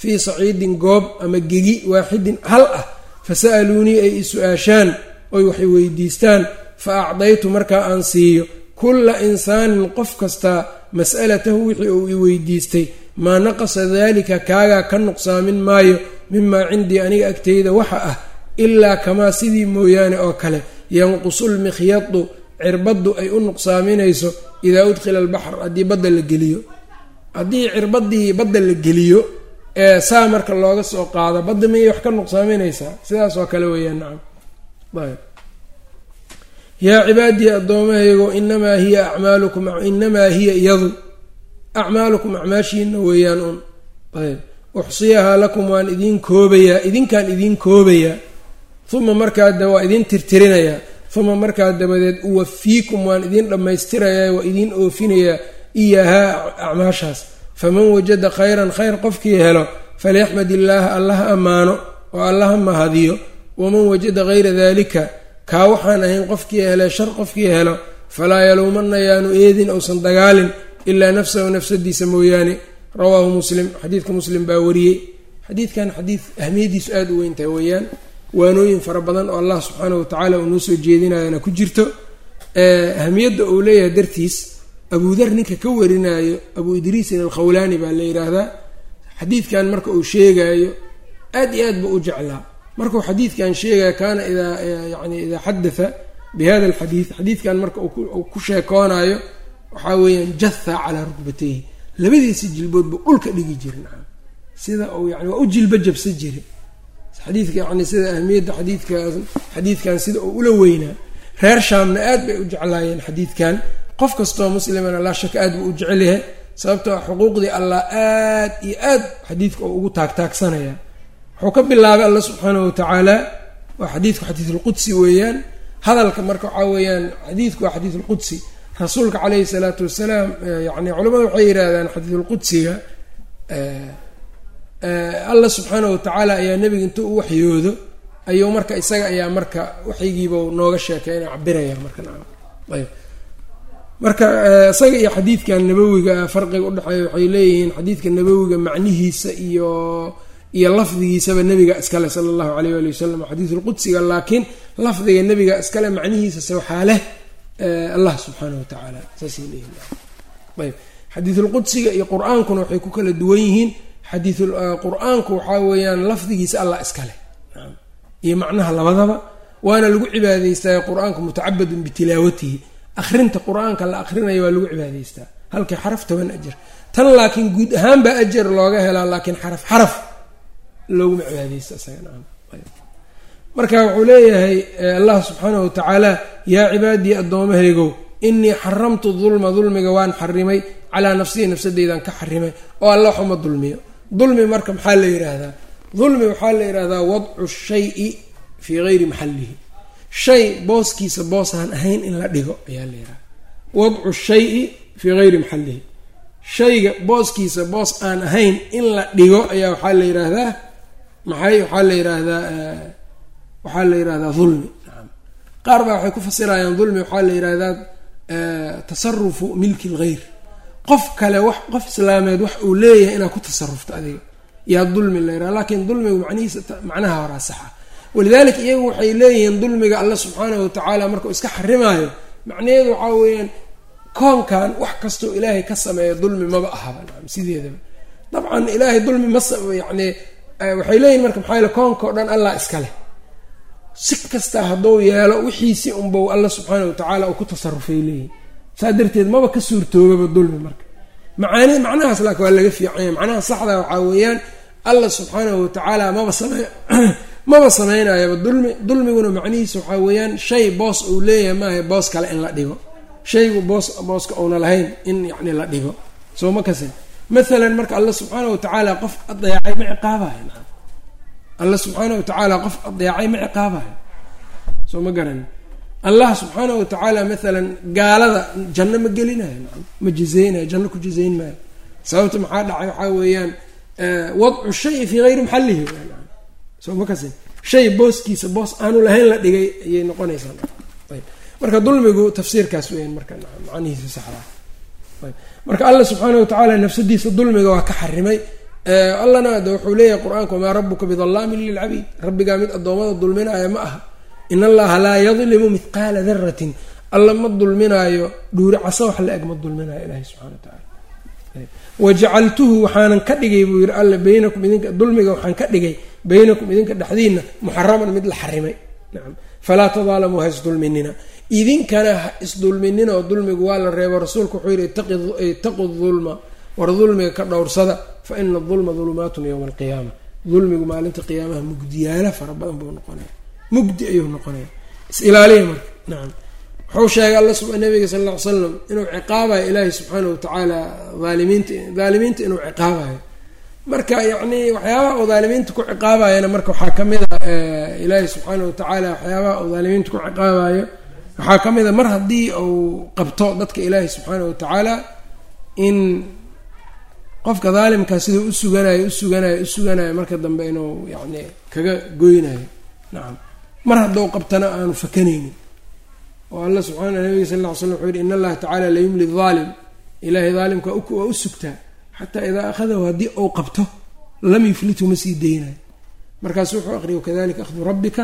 Speaker 1: fii saciidin goob ama gegi waaxidin hal ah fa sa'aluunii ay i su'aashaan oy waxay weydiistaan fa acdaytu markaa aan siiyo kulla insaanin qof kastaa mas'alatahu wixii uu i weydiistay maa naqasa daalika kaagaa ka nuqsaamin maayo mimaa cindii aniga agteyda waxa ah ilaa kamaa sidii mooyaane oo kale yanqusul mikhyadu cirbaddu ay u nuqsaaminayso idaa udkhila albaxr haddii badda la geliyo haddii cirbadii badda la geliyo ee saa marka looga soo qaado badda miyay wax ka nuqsaaminaysaa sidaas oo kale weeyaan nacam ayb yaa cibaadii addoommahaygo inamaa hiya acmaalukum inamaa hiya iyadu. Acmaalukum acmaashiina weeyaan un ayb. Uxsiyahaa lakum waan idiin koobayaa idinkaan idiin koobayaa. Uma markaa da waa idiin tirtirinayaa. Uma markaa dabadeed uwafiikum waan idiin dhammaystirayaa waa idiin oofinayaa. Iyahaa acmaashaas. Faman wajada khayran khayr qofkii helo falyaxmad illaaha allaha ammaano oo allaha mahadiyo waman wajada hayra daalika kaa waxaan ahayn qofkii hele shar qofkii helo falaa yaluumanna yaanu eedin ousan dagaalin ilaa nafsahu nafsadiisa mooyaane. Rawaahu muslim xadiidka muslim baa wariyey. Xadiidkan xadiid ahmiyadiisu aada u weyntahay weeyaan. Waanooyin fara badan oo allah subxaanahu watacaala uu noo soo jeedinayana ku jirto. Ahmiyadda uu leeyahay dartiis abudar ninka ka warinaayo abu idriisin alkhawlaani baa la yidhaahdaa xadiidkan marka uu sheegaayo aad iyo aad ba u jeclaa markuu xadiidkan sheegaya kaana idaa yani idaa xadatha bi hada alxadiid xadiidkan marka uu ku sheekoonayo waxaa weeyaan jatha calaa rukbatayhi. Labadiisi jilboodba dhulka dhigi jirin sida uu yani waa u jilba jabsa jiri xadiidka yani sida ahmiyadda xadiidkaas xadiidkan sida uu ula weynaa. Reer shaamna aad bay u jeclaayeen xadiidkan. Qof kastoo muslimana laa shaka aad buu u jecel yahay sababtoo xuquuqdii allah aad iyo aad xadiidka oo ugu taagtaagsanaya wuxuu ka bilaabay alla subxaanahu watacaala waa xadiidku xadiidulqudsi weeyaan. Hadalka marka waxaa weeyaan xadiidku waa xadiidulqudsi rasuulka caleyhi salaatu wasalaam yani culamada waxay yidhaahdaan xadiidulqudsiga alla subxaanahu watacaala ayaa nebiga intuu u waxyoodo ayuu marka isaga ayaa marka waxygiiba nooga sheekeyna cabiraya marka. Ayb marka isaga iyo xadiidkan nabowiga farqiga udhexeeya waxay leeyihiin xadiidka nabowiga macnihiisa iyo iyo lafdigiisaba nebiga iskale sala allahu alayh ali wasalam xadiidulqudsiga laakiin lafdiga nebiga iskale macnihiisase waxaa leh allah subxaanahu watacaala saasay leeyihiin ayb xadiidulqudsiga iyo qur'aankuna waxay ku kala duwan yihiin. Xadiiul qur'aanku waxaa weeyaan lafdigiisa allah iskale iyo macnaha labadaba. Waana lagu cibaadaystaa qur'aanku mutacabadun bitilaawatihi. Akhrinta qur'aanka la akhrinayo waa lagu cibaadaystaa. Halkii xaraf toban ajar tan laakiin guud ahaan baa ajar looga helaa laakiin xaraf xaraf looguma cibaadeysto isagamarka wuxuu leeyahay allah subxaanahu watacaala yaa cibaadii addoomahaygow inii xaramtu dulma dulmiga waan xarimay calaa nafsihi nafsadeydan ka xarimay oo alla waxuma dulmiyo. Dulmi marka maxaa la yidhaahdaa dulmi waxaa la yidhaahdaa wadcu shayi fii gayri maxallihi. Shay booskiisa boos aan ahayn in la dhigo ayaa la yidhahda wadcu shayi fii gayri maxallihi. Shayga booskiisa boos aan ahayn in la dhigo ayaa waxaa la yidhaahdaa maxay? Waxaa la yidhaahdaa waxaa la yidhahdaa dulmi qaar baa waxay ku fasirayaan dulmi waxaa la yidhahdaa tasarufu milki lgeyr qof kale wax qof islaameed wax uu leeyahay inaad ku tasarufto adiga. Yaa dulmi la yidhaha laakiin dulmigu macnihiisa macnaha horaa saxa. Walidaalika iyagu waxay leeyihiin dulmiga alla subxaanahu watacaala markuu iska xarimaayo macnaheedu waxaa weeyaan koonkan wax kastoo ilaahay ka sameeya dulmi maba ahaba. Sideedaba. Dabcan ilaahay dulmi ma yani waxay leeyihiin marka maxaa yale koonka o dhan allah iska leh. Si kasta hadduu yeelo wixiisi unbau alla subxaana watacaala uu ku tasarufay leeyihiin saa darteed maba ka suurtoobaba dulmi marka. Macaani macnahaas laakin waa laga fiicanya macnaha saxda waxaa weeyaan alla subxaanahu watacaala maba same maba sameynayaba dulmi. Dulmiguna macnihiisa waxaa weeyaan shay boos uu leeyahay maaha boos kale in la dhigo. Shaygu boos booska uuna lahayn in yacni la dhigo. Soo ma kase maalan marka alla subxaana watacaala qof adeecay ma ciqaabayo naam alla subxaana watacaala qof adeecay ma ciqaabayo soo ma garanin allah subxaana watacaala maalan gaalada janno ma gelinayo naam ma jizeynayo janno ku jizeyn maayo. Sababta maxaa dhacay waxaa weeyaan wadcu shayi fii gayri maxallihi soo ma kase shay booskiisa boos aanu lahayn la dhigay ayay noqonaysaa ayb. Marka dulmigu tafsiirkaas weyan marka macnihiisa saxdaa marka alla subxaana watacaala nafsadiisa dulmiga waa ka xarimay. Allana de wuxuu leeyahay qur'aanka wamaa rabuka bidallaamin lilcabiid rabbigaa mid addoommada dulminaya ma aha. In allaha laa yadlimu mithqaala daratin alla ma dulminaayo dhuuri caso wax la eg ma dulminayo ilahi subxana watacaala wajacaltuhu waxaanan ka dhigay buu yihi alla baynakum idinka dulmiga waxaan ka dhigay baynakum idinka dhexdiina muxaraman mid la xarimay. Nacam falaa tadaalamuu ha isdulminina idinkana ha isdulminina oo dulmigu waa la reebo rasuulku wuxuu yihi itaqu dulma war dulmiga ka dhowrsada fa ina adulma dulumaatun yowma alqiyaama. Dulmigu maalinta qiyaamaha mugdiyaala fara badan buu noqonaya. Mugdi ayuu noqonaya. Is-ilaaliya marka. Nacam wuxuu sheegay alla nabiga sal alla ly slam inuu ciqaabayo ilaahi subxaana watacaala aalimiinta dhaalimiinta inuu ciqaabayo. Marka yacni waxyaabaha uu dhaalimiinta ku ciqaabayana marka waxaa ka mid a ilaahi subxaana watacaala waxyaabaha uu dhaalimiinta ku ciqaabayo waxaa ka mid a mar haddii uu qabto dadka ilaahi subxaana watacaala in qofka daalimkaa siduu u suganayo u suganayo u suganayo marka dambe inuu yacni kaga goynayo nacam mar hadduu qabtana aanu fakanaynin. Oo alla subxaana nabiga sal ll ly slam wuxuu yihi in allaha tacala la yumli daalim. Ilaahay daalimka waa u sugtaa. Xataa idaa akhadahu haddii uu qabto lam yuflithu ma sii deynayo markaasu wuxuu aqriya wakadalika akhdu rabbika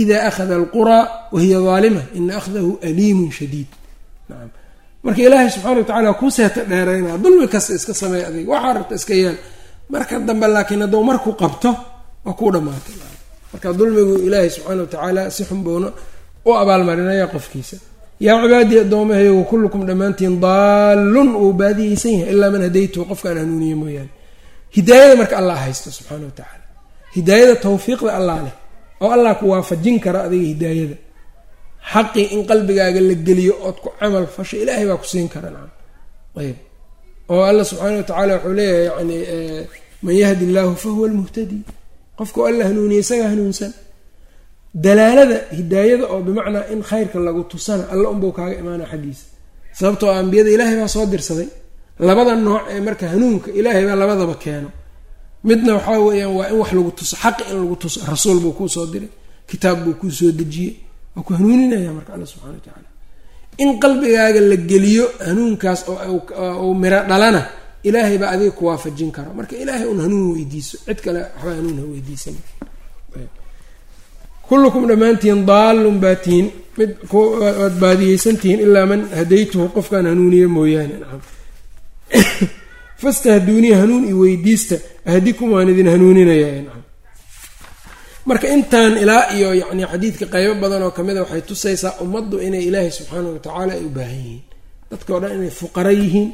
Speaker 1: ida akhada alquraa wahiya daalima ina akhdahu aliimun shadiid marka ilaahay subxana wa tacala kuu seeta dheeraynaa dulmi kasta iska sameey adig waxaa rabta iska yeel marka dambe laakiin hadduu markuu qabto waa kuu dhamaatay marka dulmigu ilaahay subxaana wa tacaala si xunboona u abaalmarinaya qofkiisa yaa cibaadii addoomahayogu kullukum dhammaantiin daallun uu baadiyeysan yahay ilaa man hadaytuhu qofkaan hanuuniye mooyaane hidaayada marka allah haysto subxaana wa tacaala hidaayada tawfiiqda allah leh oo allah ku waafajin kara adiga hidaayada. Xaqii in qalbigaaga la geliyo ood ku camal fasho ilaahay baa ku siin kara nacam. Ayb oo alla subxaana wa tacaala wuxuu leeyahay yani man yahdi illaahu fahuwa almuhtadi. Qofku alla hanuuniye isagaa hanuunsan. Dalaalada hidaayada oo bimacnaa in khayrka lagu tusana alla unbau kaaga imaana xaggiisa. Sababtoo ambiyada ilaahay baa soo dirsaday. Labada nooc ee marka hanuunka ilaahay baa labadaba keeno midna waxaa weeyaan waa in wax lagu tuso xaqi in lagu tuso rasuul buu kuu soo diray kitaab buu kuu soo dejiyey waa ku hanuuninaya marka alla subxana wa tacaala in qalbigaaga la geliyo hanuunkaas oo miro dhalana ilaahay baa adiga ku waafajin karo. Marka ilaahay un hanuun weydiiso cid kale waxbaa hanuun ha weydiisan kullukum dhammaantiin daallun baa tihiin mid waad baadiyeysantihiin ilaa man hadaytuhu qofkaan hanuuniye mooyaane nacam fastahduuniya hanuun i weydiista ahdikum waan idin hanuuninaya marka intaan ilaa iyo yacni xadiidka qeybo badan oo kamida waxay tusaysaa ummaddu inay ilaahay subxaana wa tacaala ay u baahan yihiin. Dadka o dhan inay fuqara yihiin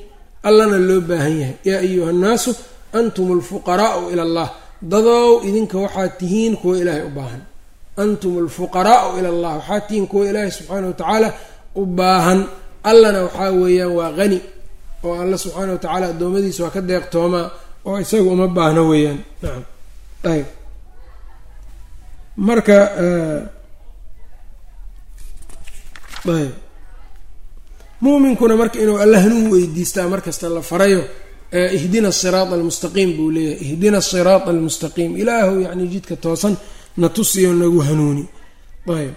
Speaker 1: allana loo baahan yahay. Yaa ayuha nnaasu antum alfuqaraau ila allah. Dadow idinka waxaad tihiin kuwa ilaahay u baahan. Antum alfuqaraau ila allah. Waxaad tihiin kuwa ilaahay subxaana wa tacaala u baahan. Allana waxaa weeyaan waa qani oo alla subxaana wa tacaala addoommadiisa waa ka deeqtoomaa oo isaga uma baahno weeyaan. Nacam ayb marka ayb muuminkuna marka inuu alla hanuun weydiistaa markasta la farayo ihdina asiraata almustaqiim buu leeyahay. Ihdina asiraata almustaqiim. Ilaahu yacni jidka toosan na tusiyo nagu hanuuni. Ayb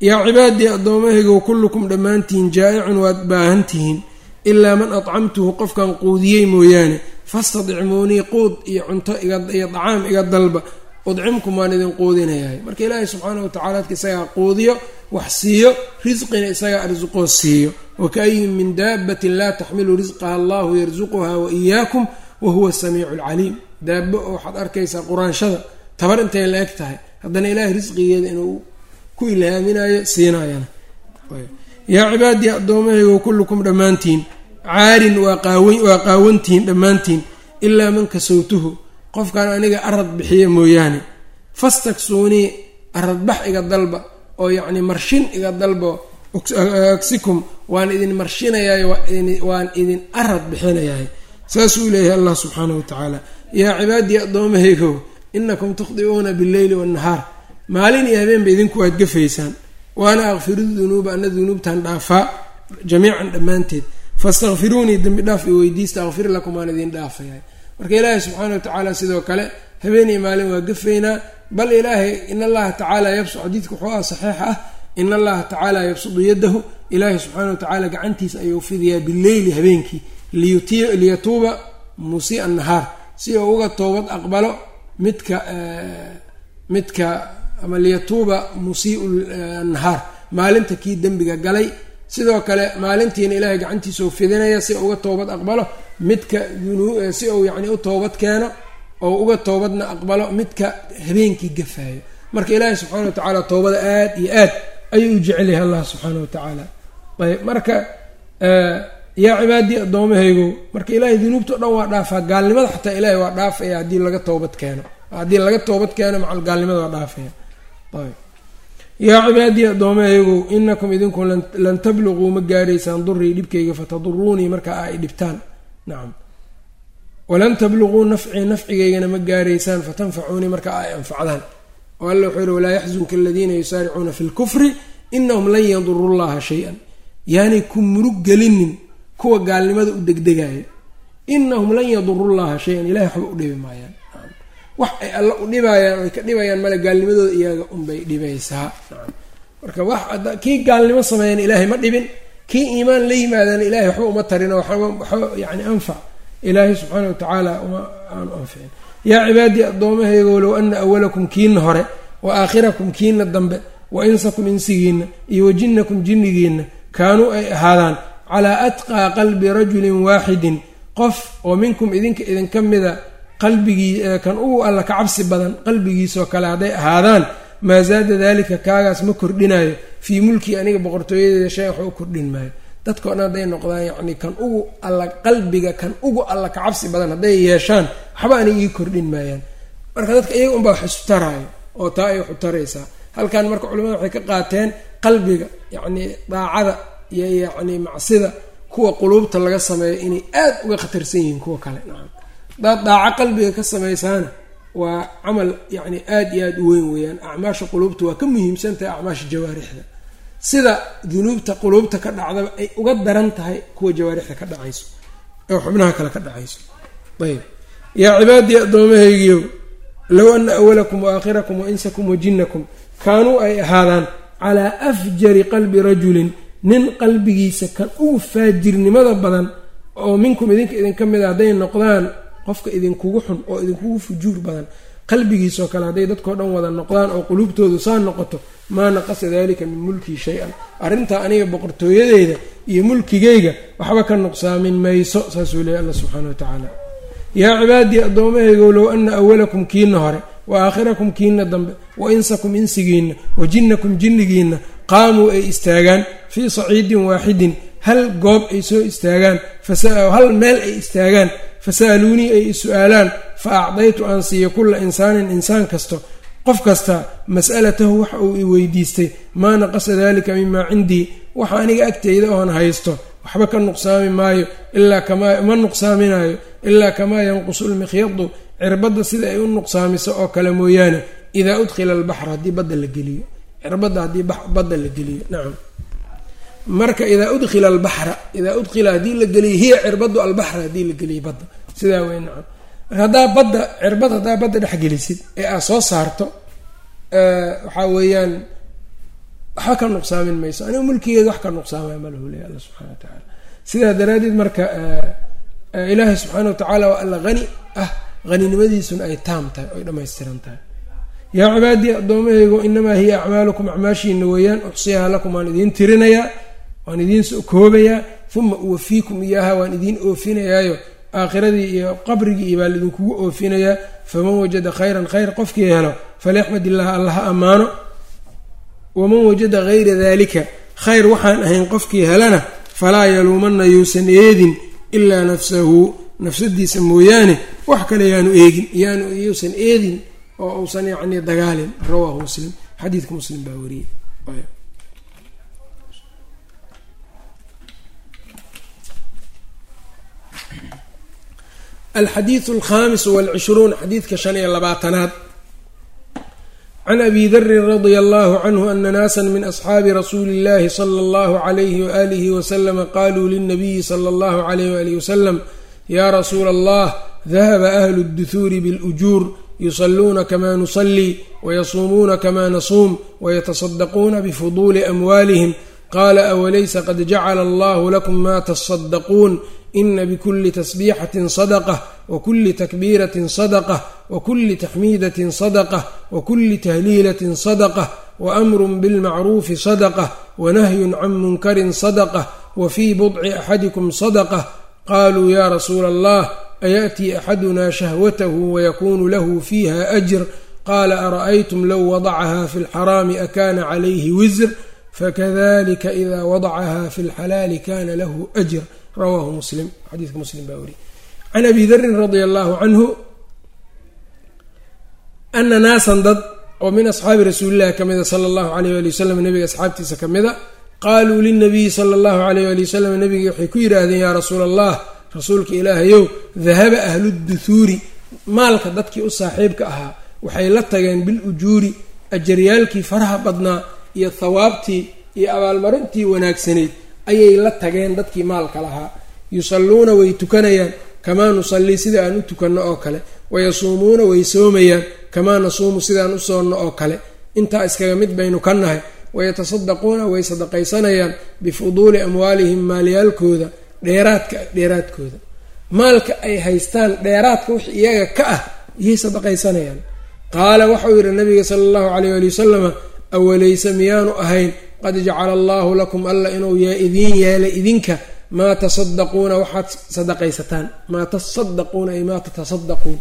Speaker 1: yaa cibaadii addoommahaygow kullukum dhammaantihiin jaa-icun waad baahan tihiin ilaa man adcamtuhu qofkan quudiyey mooyaane fastadicmuunii quud iyo cunto iyo dacaam iga dalba udcimkum waan idin quudinayahay. Marka ilaahay subxaana wa tacala adka isagaa quudiyo wax siiyo risqina isagaa arsuqoo siiyo. Wakaayin min daabatin laa taxmilu risqaha allahu yarsuquha wa iyaakum wa huwa asamiicu alcaliim daabo oo waxaad arkaysaa quraanshada tabar intay la eg tahay. Haddana ilaahay risqigeeda inuu ku ilhaaminayo siinayana yaa cibaadii addoommahaygo kullukum dhammaantiin. Caarin waa qaawantihiin dhammaantiin. Ilaa man kasowtuhu qofkan aniga arad bixiya mooyaane. Fastaksuunii aradbax iga dalba. Oo yacni marshin iga dalba agsikum waan idin marshinayaay waan idin arad bixinayahay saasuu leeyahay allah subxaanahu wa tacaala. Yaa cibaadii addoommahaygow inakum tukhdi'uuna billeyli waannahaar maalin iyo habeenba idinku waad gafaysaan waana akfiru dunuuba ana dunuubtan dhaafaa jamiican dhammaanteed fastakfiruunii dembi dhaaf i weydiista akfir lakum waan idin dhaafayahay marka ilaahay subxaana wa tacaala sidoo kale habeenii maalin waa gafaynaa bal ilaahay in allaha tacaala yabsu xadiidka wuxuu ah saxiix ah in allaha tacaala yabsudu yadahu ilaahay subxaana wa tacaala gacantiisa ayuu fidiyaa bileyli habeenkii liyatuuba musii'a nahaar si uu uga toobad aqbalo midka midka ama liyatuuba musiiu nahaar. Maalinta kii dembiga galay. Sidoo kale maalintiina ilaahay gacantiisa u fidinaya si uga toobad aqbalo midka si uu yacni u toobad keeno oo uga toobadna aqbalo midka habeenkii gafaayo. Marka ilaahay subxaana wa tacaala toobada aada iyo aad ayuu u jecelyahay allah subxaana wa tacaala. Ayb marka yaa cibaadii addoommahaygo marka ilaahay dunuubta o dhan waa dhaafaa gaalnimada xataa ilaahay waa dhaafaya haddii laga toobad keeno. Haddii laga toobad keeno macal gaalnimada waa dhaafaya yaa cibaadii addoommahaygow inakum idinku lan tabluguu ma gaaraysaan durii dhibkayga fataduruunii markaa ay dhibtaan. Nacam walan tabluguu nafcii nafcigaygana ma gaaraysaan fatanfacuunii markaa ay anfacdaan. Oo alla wuxuu yihi walaa yaxzunka aladiina yusaaricuuna fi lkufri inahum lan yaduru llaha shay-an. Yaanay ku murug gelinin kuwa gaalnimada u degdegaya inahum lan yaduru llaha shay-an ilahay waxba u dhibi maayaan wax ay alla u dhibayaan oy ka dhibayaan male gaalnimadooda iyaga unbay dhibaysaa. Marka wax kii gaalnimo sameeyan ilaahay ma dhibin. Kii iimaan la yimaadana ilahay waxba uma tarino waxba yani anfac ilaahay subxaana wa tacaala uma aanu anficin. Yaa cibaadii addoommahaygo low ana awalakum kiina hore wa aakhirakum kiina dambe wa insakum insigiinna iyo wa jinnakum jinnigiinna kaanuu ay ahaadaan calaa atqaa qalbi rajulin waaxidin. Qof oo minkum idinka idinka mida qalbigii kan ugu alla ka cabsi badan qalbigiisoo kale hadday ahaadaan maa zaada daalika kaagaas ma kordhinayo fii mulkii aniga boqortooyadeeda shay waxba u kordhin maayo. Dadkao dhan hadday noqdaan yacni kan ugu alla qalbiga kan ugu alla ka cabsi badan hadday yeeshaan waxba aniga ii kordhin maayaan. Marka dadka iyaga unbaa wax isu taraayo oo taa ay wax u taraysaa. Halkan marka culimada waxay ka qaateen qalbiga yacni daacada iyo yacni macsida kuwa quluubta laga sameeyo inay aad uga khatarsan yihiin kuwa kale hadaad daaco qalbiga ka samaysaana waa camal yacni aada iyo aada u weyn weeyaan. Acmaasha quluubta waa ka muhiimsan tahay acmaasha jawaarixda. Sida dunuubta quluubta ka dhacdaba ay uga daran tahay kuwa jawaarixda ka dhacayso oo xubnaha kale ka dhacayso. Ayb. Yaa cibaadii addoommahaygiyow low ana awalakum wa aakhirakum wa insakum wa jinnakum kaanuu ay ahaadaan calaa afjari qalbi rajulin nin qalbigiisa kan ugu faajirnimada badan oo minkum idinka idinka mid a hadday noqdaan qofka idinkugu xun oo idinkugu fujuur badan qalbigiisoo kale hadday dadkao dhan wada noqdaan oo quluubtoodu saa noqoto maa naqasa dalika min mulkii shay-an. Arrintaa aniga boqortooyadeyda iyo mulkigayga waxba ka nuqsaamin mayso saasuu leeyay alla subxaana wa tacaala. Yaa cibaadii addoommahaygow low ana awalakum kiina hore wa aakhirakum kiina dambe wa insakum insigiinna wa jinnakum jinnigiinna qaamuu ay istaagaan fii saciidin waaxidin hal goob ay soo istaagaan hal meel ay istaagaan fasa'aluunii ay is-u-aalaan fa acdaytu aan siiyo kulla insaanin insaan kasto. Qof kasta mas'alatahu waxa uu i weydiistay maa naqasa dalika mimaa cindii? Waxa aniga agteyda oon haysto. Waxba ka nuqsaami maayo ilaa kamaa ma nuqsaaminayo ilaa kamaa yanqusu lmikhyadu cirbadda sida ay u nuqsaamiso oo kale mooyaane idaa udkhila albaxra haddii badda la geliyo. Cirbadda haddii badda la geliyo. Nacam marka idaa udkhila albaxra idaa udkhila haddii la geliyo hiya cirbaddu albaxra haddii la geliyo badda. Sidaa wey nacam. Marka haddaa badda cirbad haddaa badda dhex gelisid ee aad soo saarto waxaa weeyaan waxba ka nuqsaamin mayso. Aniga mulkigeeda wax ka nuqsaamaya malahu leya alla subxana wa sidaa daraaddeed marka ilaahay subxaana wa tacaala waa alla hani ah. Haninimadiisuna ay taam tahay oy dhammaystiran tahay. Yaa cibaadii addoomahaygo inamaa hiya acmaalukum acmaashiina weeyaan uxsiyaha lakum waan idiin tirinayaa waan idiin koobayaa uma uwafiikum iyaaha waan idiin oofinayaayo. Aakhiradii iyo qabrigii iyo baa laidinkugu oofinayaa faman wajada khayran khayr qofkii helo falyaxmad illaha alla ha ammaano. Waman wajada hayra dalika khayr waxaan ahayn qofkii helana falaa yaluumanna yuusan eedin ilaa nafsahu. Nafsadiisa mooyaane wax kale yaanu eegin yaanu yuusan eedin oo uusan yacni dagaalin. Rawaahu muslim. Xadiidka muslim baa wariyey alxadiidu alkhaamis waalcishruun xadiidka shan iyo labaatanaad can abi darin radia allahu canhu ana naasa min asxaabi rasuuli illahi sala allahu alayhi waalihi wasalama qaaluu lilnabiyi sala allahu alayh waalihi wasalam yaa rasuula allah dahaba ahlu duhuuri bilujuur yusaluuna kamaa nusalii wayasuumuuna kamaa nasuum wayatasaddaquuna bifuduuli amwaalihim qaala awalaysa qad jacala allahu lakum maa tasaddaquun ina bikuli tasbiixatin sadaqah wakuli takbiiratin sadaqah wakuli taxmiidatin sadaqah wakuli tahliilatin sadaqah waamrun bilmacruufi sadaqah wanahyun can munkarin sadaqah wafii budci axadikum sadaqah qaaluu yaa rasuula allah ayaأtii axadunaa shahwatahu wayakuunu lahu fiiha ajr qaala ara'aytum low wadacahaa fi lxaraami akaana calayhi wisr fakadalika ida wadacahaa fi lxalaali kana lahu ajr rawaahu muslim xadiidka muslim baa wariyey can abi darin radia allahu canhu ana naasan dad oo min asxaabi rasuulillahi ka mida sala allahu alayh ali wasalam nabiga asxaabtiisa ka mida qaaluu lilnabiyi sala allahu alayh ali wasalam nabigi waxay ku yidhaahdeen yaa rasuula allah rasuulka ilaahayow dahaba ahluduhuuri maalka dadkii u saaxiibka ahaa waxay la tageen bilujuuri ajaryaalkii faraha badnaa iyo thawaabtii iyo abaalmarintii wanaagsanayd ayay la tageen dadkii maalka lahaa. Yusalluuna way tukanayaan kamaa nusallii sida aan u tukanno oo kale. Wayasuumuuna way soomayaan kamaa nasuumu sidaan u soonno oo kale. Intaa iskaga mid baynu ka nahay wayatasaddaquuna way sadaqaysanayaan bifuduuli amwaalihim maalyaalkooda dheeraadka dheeraadkooda. Maalka ay haystaan dheeraadka wix iyaga ka ah iyay sadaqaysanayaan. Qaala waxau yidhi nabiga sala allahu calayh ali wasalama awalaysa miyaanu ahayn qad jacala allaahu lakum alla inuu idiin yeelay idinka maa tasaddaquuna waxaad sadaqaysataan. maa tasaddaquuna ay maa tatasadaquun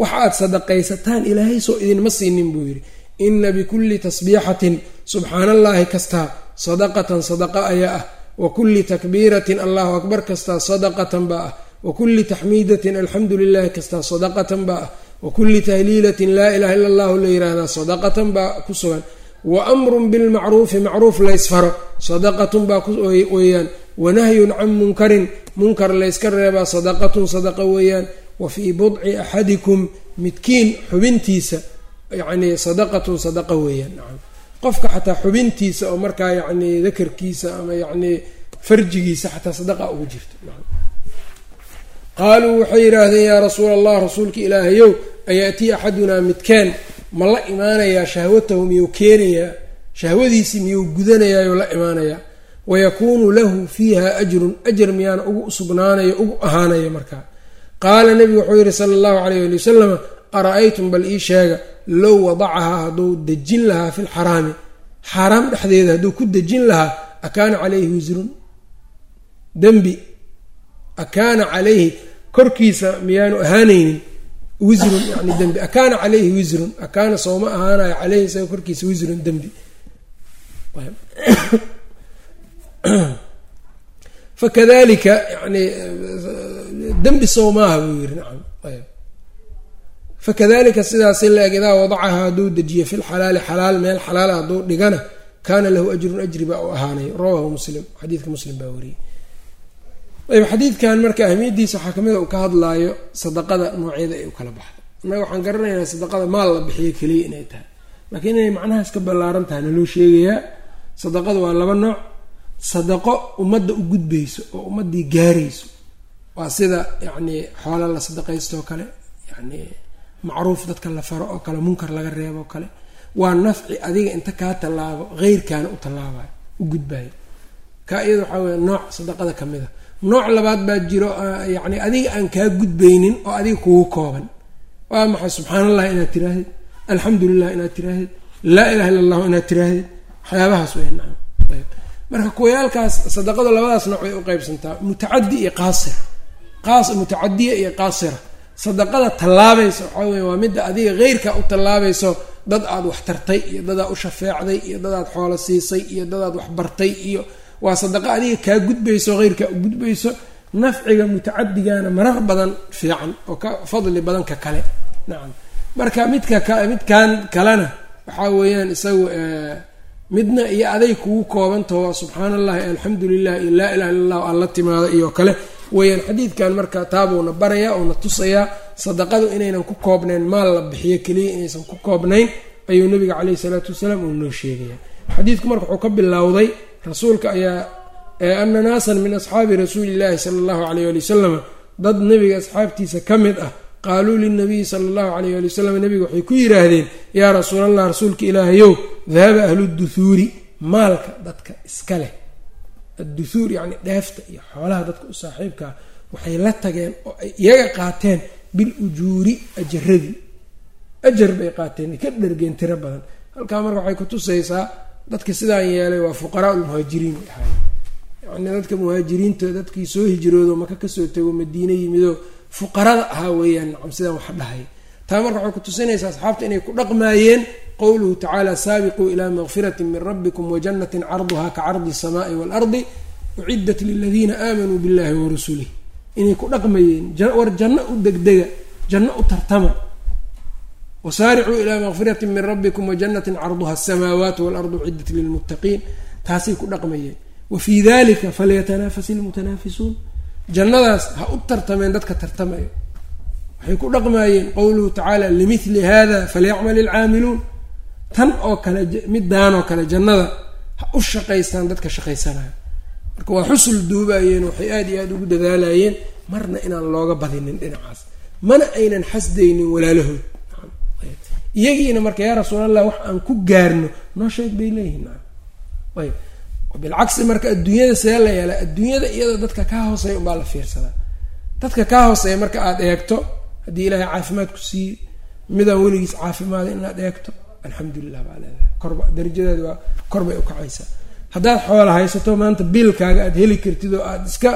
Speaker 1: waxa aad sadaqaysataan ilaahay soo idinma siinin buu yidhi. Ina bikulli tasbiixatin subxaana allaahi kastaa sadaqatan sadaqa ayaa ah. Wa kulli takbiiratin allahu akbar kastaa sadaqatan baa ah. Wa kulli taxmiidatin alxamdu lilahi kastaa sadaqatan baa ah. Wa kulli tahliilatin laa ilaha illa allahu la yihahdaa sadaqatan baa ku sugan wa amrun bilmacruufi macruuf laysfaro sadaqatun baa weeyaan. Wanahyun can munkarin munkar layska reebaa sadaqatun sadaqa weeyaan. Wa fii budci axadikum midkiin xubintiisa yacnii sadaqatun sadaqa weeyaan. Qofka xataa xubintiisa oo markaa yacnii dakarkiisa ama yacnii farjigiisa xataa sadaqa ugu jirto qaaluu waxay yidhaahdeen yaa rasuula allah rasuulka ilaahayow ayatii axadunaa midkeen ma la imaanayaa shahwatahu miyuu keenayaa shahwadiisii miyuu gudanayaayoo la imaanayaa wayakuunu lahu fiiha ajrun ajar miyaana ugu sugnaanayo ugu ahaanayo markaa. Qaala nebigu wuxuu yidhi sala allahu calayh ali wasalama ara-aytum bal ii sheega low wadacahaa hadduu dejin lahaa fi lxaraami xaaraam dhexdeeda hadduu ku dejin lahaa akaana calayhi wisrun dembi akaana calayhi korkiisa miyaanu ahaanaynin wisrun yani dembi. Akaana calayhi wisrun akaana sooma ahaanayo caleyhi isaga korkiisa wisrun dembi. Fakadalika yani dembi sow maaha buu yiri nacam. Fakadalika sidaasi la-eg idaa wadacaha hadduu dejiyo fi lxalaali xalaal meel xalaala hadduu dhigana kaana lahu ajrun ajri baa u ahaanay. Rawahu muslim. Xadiidka muslim baa wariyey ayb xadiidkan marka ahmiyadiisa waxaa ka mid a uu ka hadlaayo sadaqada noocyada ay u kala baxdo. Innaga waxaan garanaynaa sadaqada maal la bixiyo keliya inay tahay. Laakiin inay macnahaas ka ballaaran tahay naloo sheegayaa sadaqadu waa laba nooc. Sadaqo ummadda u gudbayso oo ummaddii gaarayso. Waa sida yacni xoola la sadaqaysto oo kale yani macruuf dadka la faro oo kale munkar laga reebo oo kale. Waa nafci adiga inta kaa tallaabo heyrkaana u tallaabayo u gudbayo kaa iyada waxaa weya nooc sadaqada ka mid a nooc labaad baa jiro yacni adiga aan kaa gudbaynin oo adiga kugu kooban. Waa maxay? Subxaan allah inaad tiraahdeed alxamdu lilah inaad tiraahdeed laa ilaha illa allahu inaad tiraahdeed waxyaabahaas wey marka kuwayaalkaas sadaqadu labadaas nooc bay u qeybsantaa mutacadi iyo qaasir. Qaas mutacadiya iyo qaasira. Sadaqada tallaabaysa waxaa weya waa midda adiga heyrkaa u tallaabayso dad aad wax tartay iyo dadaad u shafeecday iyo dadaad xoolo siisay iyo dadaad wax bartay iyo waa sadaqa adiga kaa gudbayso heyrkaa u gudbayso nafciga mutacadigana marar badan fiican oo ka fadli badan ka kale. Nacam. Marka midka midkan kalena waxaa weeyaan isagu midna iyo aday kugu koobantaho subxaana allahi alxamdu lilah iyo laa ilaha illa allah aan la timaado iyo kale. Weeyaan xadiidkan marka taabuuna barayaa uuna tusayaa sadaqadu inaynan ku koobnayn maal la bixiyo keliya inaysan ku koobnayn ayuu nabiga caleyhi salaatu wasalaam uu noo sheegaya. Xadiidku marka wuxuu ka bilowday rasuulka ayaa ana naasan min asxaabi rasuuli llahi sala allahu alayh ali wasalam dad nebiga asxaabtiisa ka mid ah qaaluu linabiyi sala allahu alayh ali wasalam nebiga waxay ku yidhaahdeen yaa rasuulallah rasuulka ilaahayow dahaba ahlu duhuuri maalka dadka iska leh. Adduhuur yacni dheefta iyo xoolaha dadka u saaxiibkaa waxay la tageen oo ay iyaga qaateen bil ujuuri ajaradii ajar bay qaateen ka dhargeen tiro badan. Halkaa marka waxay ku tusaysaa dadka sidaan yeelay waa fuqaraa ahaayeen. Yacni dadka muhaajiriinta dadkii soo hijroodo maka ka soo tego madiine yimidoo fuqarada ahaa weeyaan nacam sidaan wax dhahay. Taa marka waxay ku tusinaysaa asxaabta inay ku dhaqmaayeen qowluhu tacaala saabiquu ilaa makfirati min rabbikum wajannatin carduha ka cardi asamaai waalardi uciddat liladiina aamanuu billahi wa rasulih inay ku dhaqmayeen war janno u degdega janno u tartama wasaaricuu ilaa makfirati min rabbikum wajannatin carduha asamaawaat waalardu uciddat lilmuttaqiin taasay ku dhaqmayeen wa fii dalika falyatanafas ilmutanaafisuun jannadaas ha u tartameen dadka tartamayo waxay ku dhaqmaayeen qowluhu tacaala limithli hada falyacmal ilcaamiluun tan oo kale midaanoo kale jannada ha u shaqaystaan dadka shaqaysanayo marka waa xusul duubayeen waxay aada iyo aada ugu dadaalayeen marna inaan looga badinin dhinacaas mana aynan xasdaynin walaalahood iyagiina marka yaa rasuulallah wax aan ku gaarno noo sheeg bay leeyihiin. Ayb marka adduunyada see la yeela adduunyada iyadoo dadka kaa hooseeya unbaa la fiirsadaa dadka kaa hooseeya marka aada eegto haddii ilaahay caafimaad ku siiye midaan weligiis caafimaada inaad eegto alxamdulilah baa leedahay korba darajadeeda waa kor bay ukacaysaa haddaad xoola haysato maanta biilkaaga aada heli kartid oo aada iska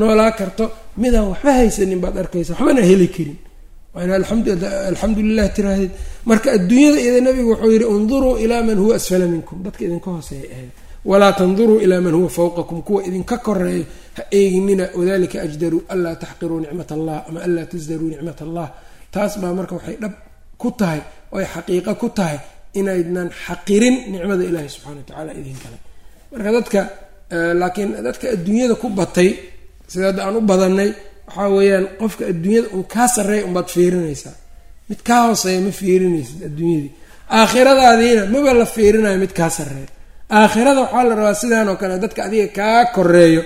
Speaker 1: noolaa karto midaan waxba haysanin baad arkaysa waxbana heli karin waa ina alxamdulilah tiraahdeed marka adduunyada iyada nabigu wuxuu yihi unduruu ilaa man huwa asfala minkum. Dadka idinka hooseeya ahayd. Walaa tanduruu ilaa man huwa fawqakum. Kuwa idinka koreeyo ha eeginina wadalika ajdaruu anlaa taxqiruu nicmat allah ama anlaa tasdaruu nicmat allah. Taas baa marka waxay dhab ku tahay oy xaqiiqo ku tahay inaydnan xaqirin nicmada ilaahi subxana wa tacaala marka dadka laakiin dadka adduunyada ku batay sida aan u badanay waxaa weeyaan qofka adduunyada un kaa sarreeya unbaad fiirinaysaa. Mid kaa hooseeya ma fiirinaysid adduunyadii. Aakhiradaadiina maba la fiirinayo mid kaa sarreeya aakhirada waxaa la rabaa sidaan oo kale dadka adiga kaa koreeyo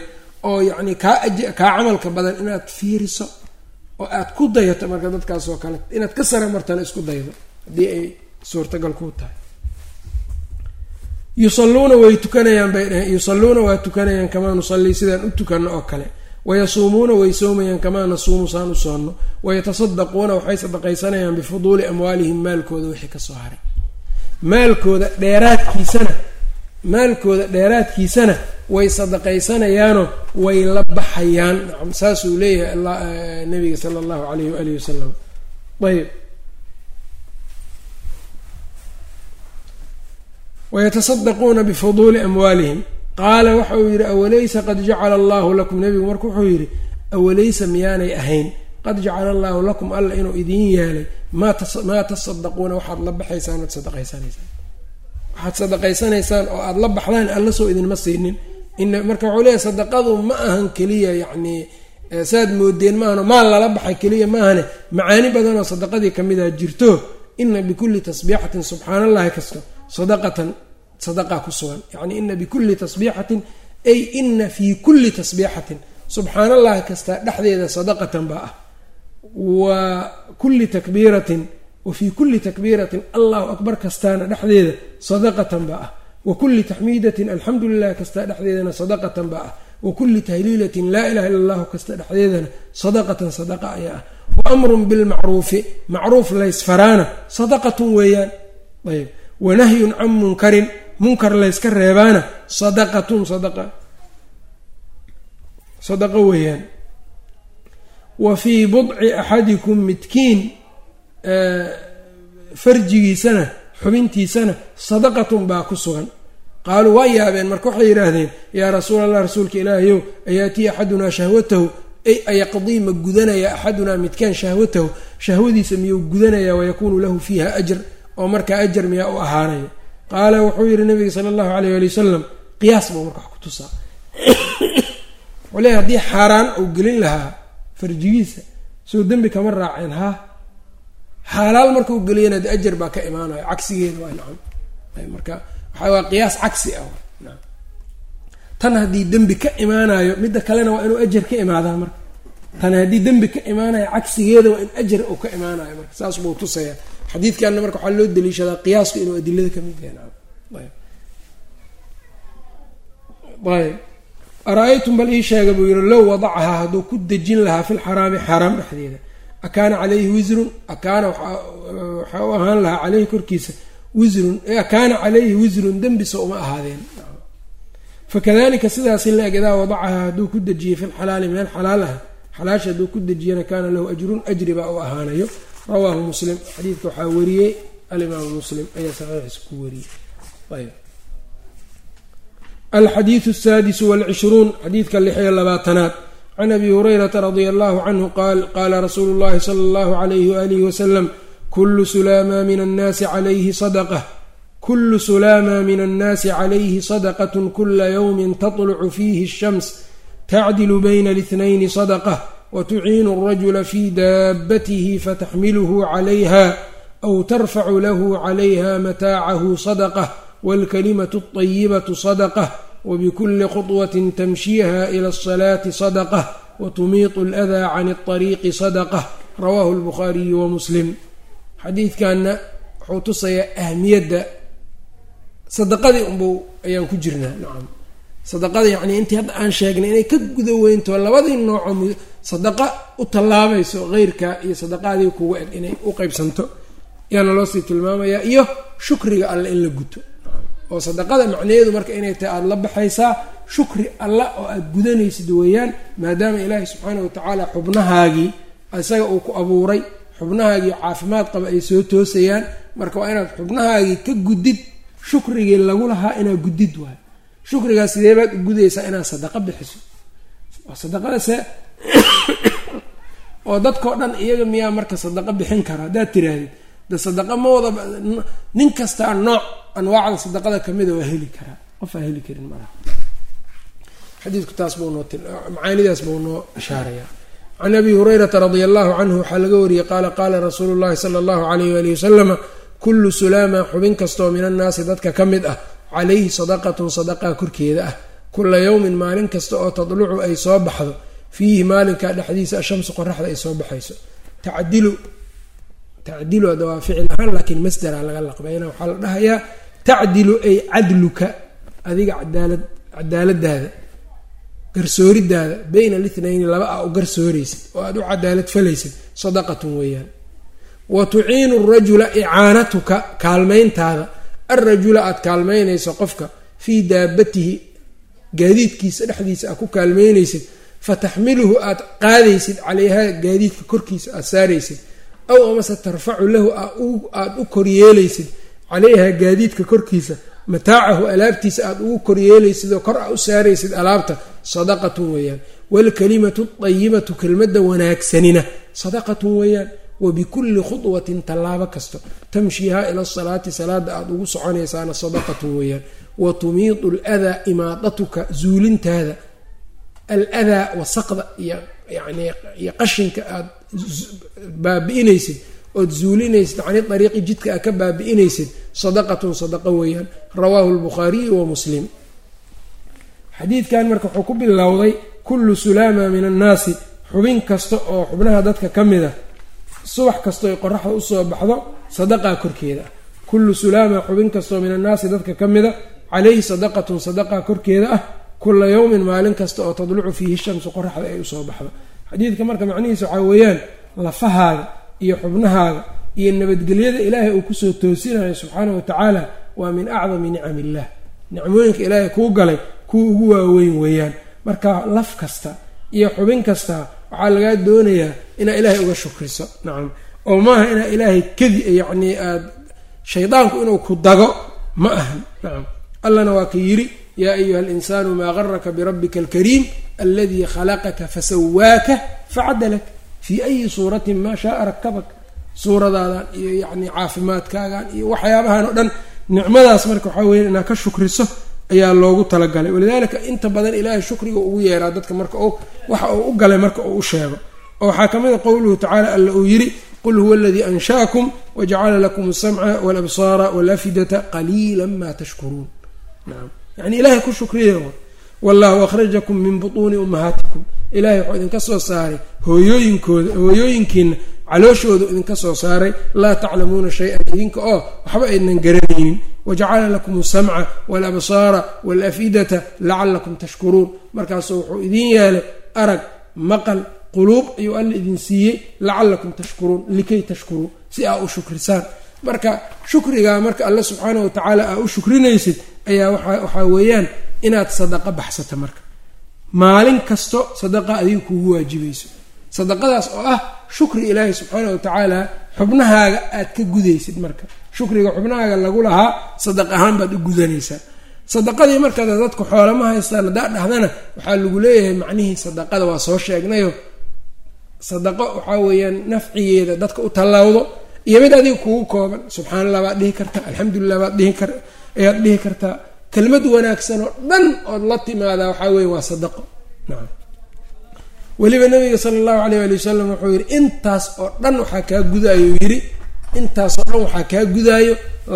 Speaker 1: oo yacni kaa kaa camalka badan inaad fiiriso oo aad ku dayato marka dadkaas oo kale inaad ka sare martana isku daydo haddii ay suurtagal ku tahay. Yusalluuna way tukanayaan bay dhaheen yusalluuna waa tukanayaan kamaa nusallii sidaan u tukanno oo kale wayasuumuuna way soomayaan kamaa nasuumu saan u soonno wayatasaddaquuna waxay sadaqaysanayaan bifuduuli amwaalihim maalkooda wixii ka soo haray maalkooda dheeraadkiisana maalkooda dheeraadkiisana way sadaqaysanayaanoo way la baxayaan saasuu leeyahay nabiga sala allahu alayhi waalihi wasalam ayb wayatasaddaquuna bifuduuli amwaalihim qaala waxa yidhi awalaysa qad jacala allahu lakum? Nebigu marka wuxuu yidhi awalaysa miyaanay ahayn? Qad jacala allaahu lakum alla inuu idiin yeelay maa tasadaquuna waxaad la baxaysaan oad sadaqaysanaysaan waxaad sadaqaysanaysaan oo aada la baxdaan alla soo idinma siinin. Marka wuxuu leeyahy sadaqadu ma ahan keliya yacnii saad moodeen maahano maal lala baxay keliya maahane macaani badan oo sadaqadii ka mid a jirto. Ina bikulli tasbiixatin subxaana allahi kasto sadaqatan sadaqa ku sugan. Yacni ina bikulli tasbiixatin ay ina fii kulli tasbiixatin. Subxaana allahi kasta dhexdeeda sadaqatan baa ah. Wa kulli takbiiratin wa fii kulli takbiiratin allahu akbar kastaana dhexdeeda sadaqatan baa ah. Wa kulli taxmiidatin alxamdu lilah kasta dhexdeedana sadaqatan baa ah. Wa kulli tahliilatin laa ilaha illa allahu kasta dhexdeedana sadaqatan sadaqa ayaa ah. Wa amrun bilmacruufi macruuf laysfaraana sadaqatun weeyaan. Ayb wa nahyun can munkarin munkar layska reebaana. Sadaqatun sadaqa. Sadaqo weeyaan. Wa fii budci axadikum midkiin farjigiisana xubintiisana sadaqatun baa ku sugan. Qaaluu waa yaabeen marka waxay yidhaahdeen yaa rasuul allah rasuulka ilaahayow ayaatii axadunaa shahwatahu? Ay ayaqdii ma gudanaya axadunaa midkaan shahwatahu? Shahwadiisa miyuu gudanaya wayakuunu lahu fiiha ajr? Oo markaa ajar miyaa u ahaanaya qaala wuxuu yidhi nabiga sala allahu alayh ali wasalam qiyaas buu marka wax ku tusaa. Wuxuu leeya haddii xaaraan uu gelin lahaa farjigiisa soo dembi kama raaceen haa xaalaal markau geliyana de ajar baa ka imaanayo cagsigeeda waa nacam marka waxaa qiyaas cagsi ah. Tan haddii dembi ka imaanayo midda kalena waa inuu ajar ka imaadaa marka. Tan haddii dembi ka imaanayo cagsigeeda waa in ajar uu ka imaanayo marka saas buu tusaya xadiidkanna marka waxaa loo daliishadaa qiyaasku inuu adilada ka mid yahay. Bal ii sheega buu yihi low wadacahaa hadduu ku dejin lahaa fi lxaraami xaaraam dhexdeeda. Akaana caleyhi wisrun akaana waxaa u ahaan lahaa caleyhi korkiisa wisrun akaana caleyhi wisrun dembisa uma ahaadeen. Fakadalika sidaasi la-eg idaa wadacahaa hadduu ku dejiyey fi lxalaali meel xalaal ah xalaasha hadduu ku dejiyana kaana lahu ajrun ajri baa u ahaanayo rawaahu muslim. Xadiidka waxaa wariyey alimaamu muslim ayaa saxiixiisa ku wariyey. Alxadiidu asaadisu walcishruun xadiidka lix iyo labaatanaad. Can abi hurayrata radia allahu canhu qaal qaala rasuulu llahi sala allahu alayhi waalihi wasalam kulu sulaama min annaasi calayhi sadaqah kulu sulaama min annaasi calayhi sadaqatun kula yowmin tatlucu fiihi ashams tacdilu bayna اlithnayni sadaqah wtuciinu اlrajula fi daabatihi fataxmiluhu calayha aw tarfacu lahu calayha mataacahu sadaqah wاlkalimatu الطayibatu sadaqah wbkuli khuطwatin tamshiiha ila الصalaati sadaqah wtumiitu اlأdaa can الطariiqi sadaqah rawahu اlbukhaariyu wamuslim xadiidkanna wuxuu tusayaa ahmiyadda sadaqadii unbuu ayaan ku jirnaa nacam sadaqada yacni intii hadda aan sheegnay inay ka guda weynto labadii nooco sadaqa u tallaabayso heyrka iyo sadaqadii kuga eg inay u qeybsanto ayaana loo sii tilmaamayaa iyo shukriga alle in la guto. Oo sadaqada macnaheedu marka inay tahay aada la baxaysaa shukri alla oo aada gudanaysid weeyaan maadaama ilaahi subxaana watacaala xubnahaagii isaga uu ku abuuray xubnahaagii caafimaad qaba ay soo toosayaan marka waa inaad xubnahaagii ka gudid shukrigii lagu lahaa inaad gudid waayo shukrigaas sidee baad u gudaysaa inaad sadaqa bixiso? Sadaqadase oo dadkao dhan iyaga miyaa marka sadaqa bixin kara? Haddaad tirahdid de sadaqa ma wada nin kastaa nooc anwaacda sadaqada kamida waa heli karaa. Qof aa heli karin malaha xadiidku taas buu noo macaanidaas buu noo ishaaraya can abi hurayrata radia allahu canhu waxaa laga wariyey qaala qaala rasuulu llahi sala allahu alayh waalihi wasalama kullu sulaama xubin kastoo min annaasi dadka ka mid ah calayhi sadaqatun sadaqaa korkeeda ah. Kula yowmin maalin kasta oo tadlucu ay soo baxdo fiihi maalinkaa dhexdiisa ashamsu qoraxda ay soo baxayso. Tacdilu tacdilu waa ficil ahaan laakiin masdara laga laqbayna. Waxaa la dhahayaa tacdilu ay cadluka adiga cadaalad cadaaladaada garsooridaada bayna lithnayni laba a u garsooraysid oo aada u cadaalad falaysid sadaqatun weeyaan. Wa tuciinu rajula icaanatuka kaalmayntaada. Alrajula aada kaalmaynayso qofka fii daabatihi gaadiidkiisa dhexdiisa aad ku kaalmaynaysid fataxmiluhu aada qaadaysid calayhaa gaadiidka korkiisa aada saaraysid. Aw amase tarfacu lahu aada u koryeelaysid calayhaa gaadiidka korkiisa. Mataacahu alaabtiisa aada ugu koryeelaysid oo kor a u saaraysid alaabta. Sadaqatun weeyaan. Waalkalimatu dayibatu kelmadda wanaagsanina. Sadaqatun weeyaan. Wabikulli khudwatin tallaabo kasto. Tamshiihaa ila asalaati salaada aada ugu soconaysaana sadaqatun weeyaan. Wa tumiidu aladaa imaadatuka zuulintaada aladaa wasaqda iyo yani iyo qashinka aada baabi'inaysid ood zuulinaysid cani dariiqi jidka aad ka baabi'inaysid sadaqatun sadaqa weeyaan. Rawaahu lbukhaariyu wa muslim. Xadiidkan marka wuxuu ku bilowday kullu sulaama min annaasi xubin kasta oo xubnaha dadka ka mid a subax kastoo ay qoraxda u soo baxdo sadaqaa korkeeda. Ah kullu sulaama xubin kastoo min annaasi dadka ka mida calayhi sadaqatun sadaqaa korkeeda ah kula yowmin maalin kasta oo tadlucu fiihi shamsu qoraxda ay u soo baxdo. Xadiidka marka macnihiisa waxaa weeyaan lafahaaga iyo xubnahaaga iyo nabadgelyada ilaahay uu ku soo toosinayo subxaana wa tacaala waa min acdami nicam illah nicmooyinka ilaahay kuu galay kuwa ugu waaweyn weeyaan. Marka laf kasta iyo xubin kasta waxaa lagaa doonayaa inaa ilaahay uga shukriso. Nacam oo maaha inaa ilaahay kadi yacnii aad shaydaanku inuu ku dago ma ahan. Nacam allana waa ka yidhi yaa ayuha alinsaanu maa garaka birabbika alkariim aladii khalaqaka fasawaaka facadalak fii ayi suuratin maa shaaa rakabak suuradaadan iyo yacni caafimaadkaagan iyo waxyaabahan oo dhan nicmadaas marka waxaa weya inaad ka shukriso ayaa loogu talagalay. Walidaalika inta badan ilaahay shukriga ugu yeeraa dadka marka uu waxa uu u galay marka uu u sheego. Oo waxaa ka mid a qowluhu tacaala alla uu yidhi qul huwa aladii ansha'akum wajacala lakum alsamca walabsaara walafidata qaliila ma tashkuruun. Nacam yani ilahay ku shukriya wallahu akhrajakum min butuuni ummahaatikum ilahay wuxuu idinka soo saaray hooyooyinkooda hooyooyinkiina calooshoodu idinka soo saaray. Laa taclamuuna shay-an idinka oo waxba aynan garanaynin. Wajacala lakum alsamca walabsaara walafidata lacalakum tashkuruun. Markaasuu wuxuu idin yeelay arag maqal quluub ayuu alla idin siiyey. Lacalakum tashkuruun likay tashkuruu si aa u shukrisaan marka shukrigaa marka alle subxaana wa tacaala aa u shukrinaysid ayaa waxaa weeyaan inaad sadaqa baxsato marka. Maalin kasto sadaqa adiga kuugu waajibayso sadaqadaas oo ah shukri ilaahi subxaana wa tacaala xubnahaaga aad ka gudaysid marka. Shukriga xubnahaaga lagu lahaa sadaq ahaan baad u gudanaysaa. Sadaqadii markaad dadku xoolama haystaan haddaa dhahdana waxaa lagu leeyahay macnihii sadaqada waa soo sheegnayo. Sadaqo waxaa weeyaan nafcigeeda dadka u tallawdo iyo mid adiga kugu kooban subxaan allah baad dhihi kartaa alxamdulilah baad dhihi kar ayaad dhihi kartaa kelmad wanaagsan oo dhan ood la timaadaa waxaa weeye waa sadaqo. Nacam weliba nabiga sala allahu alayh ali wasalam wuxuu yidhi intaas oo dhan waxaa kaa gudaayo yidhi. Intaas oo dhan waxaa kaa gudaayo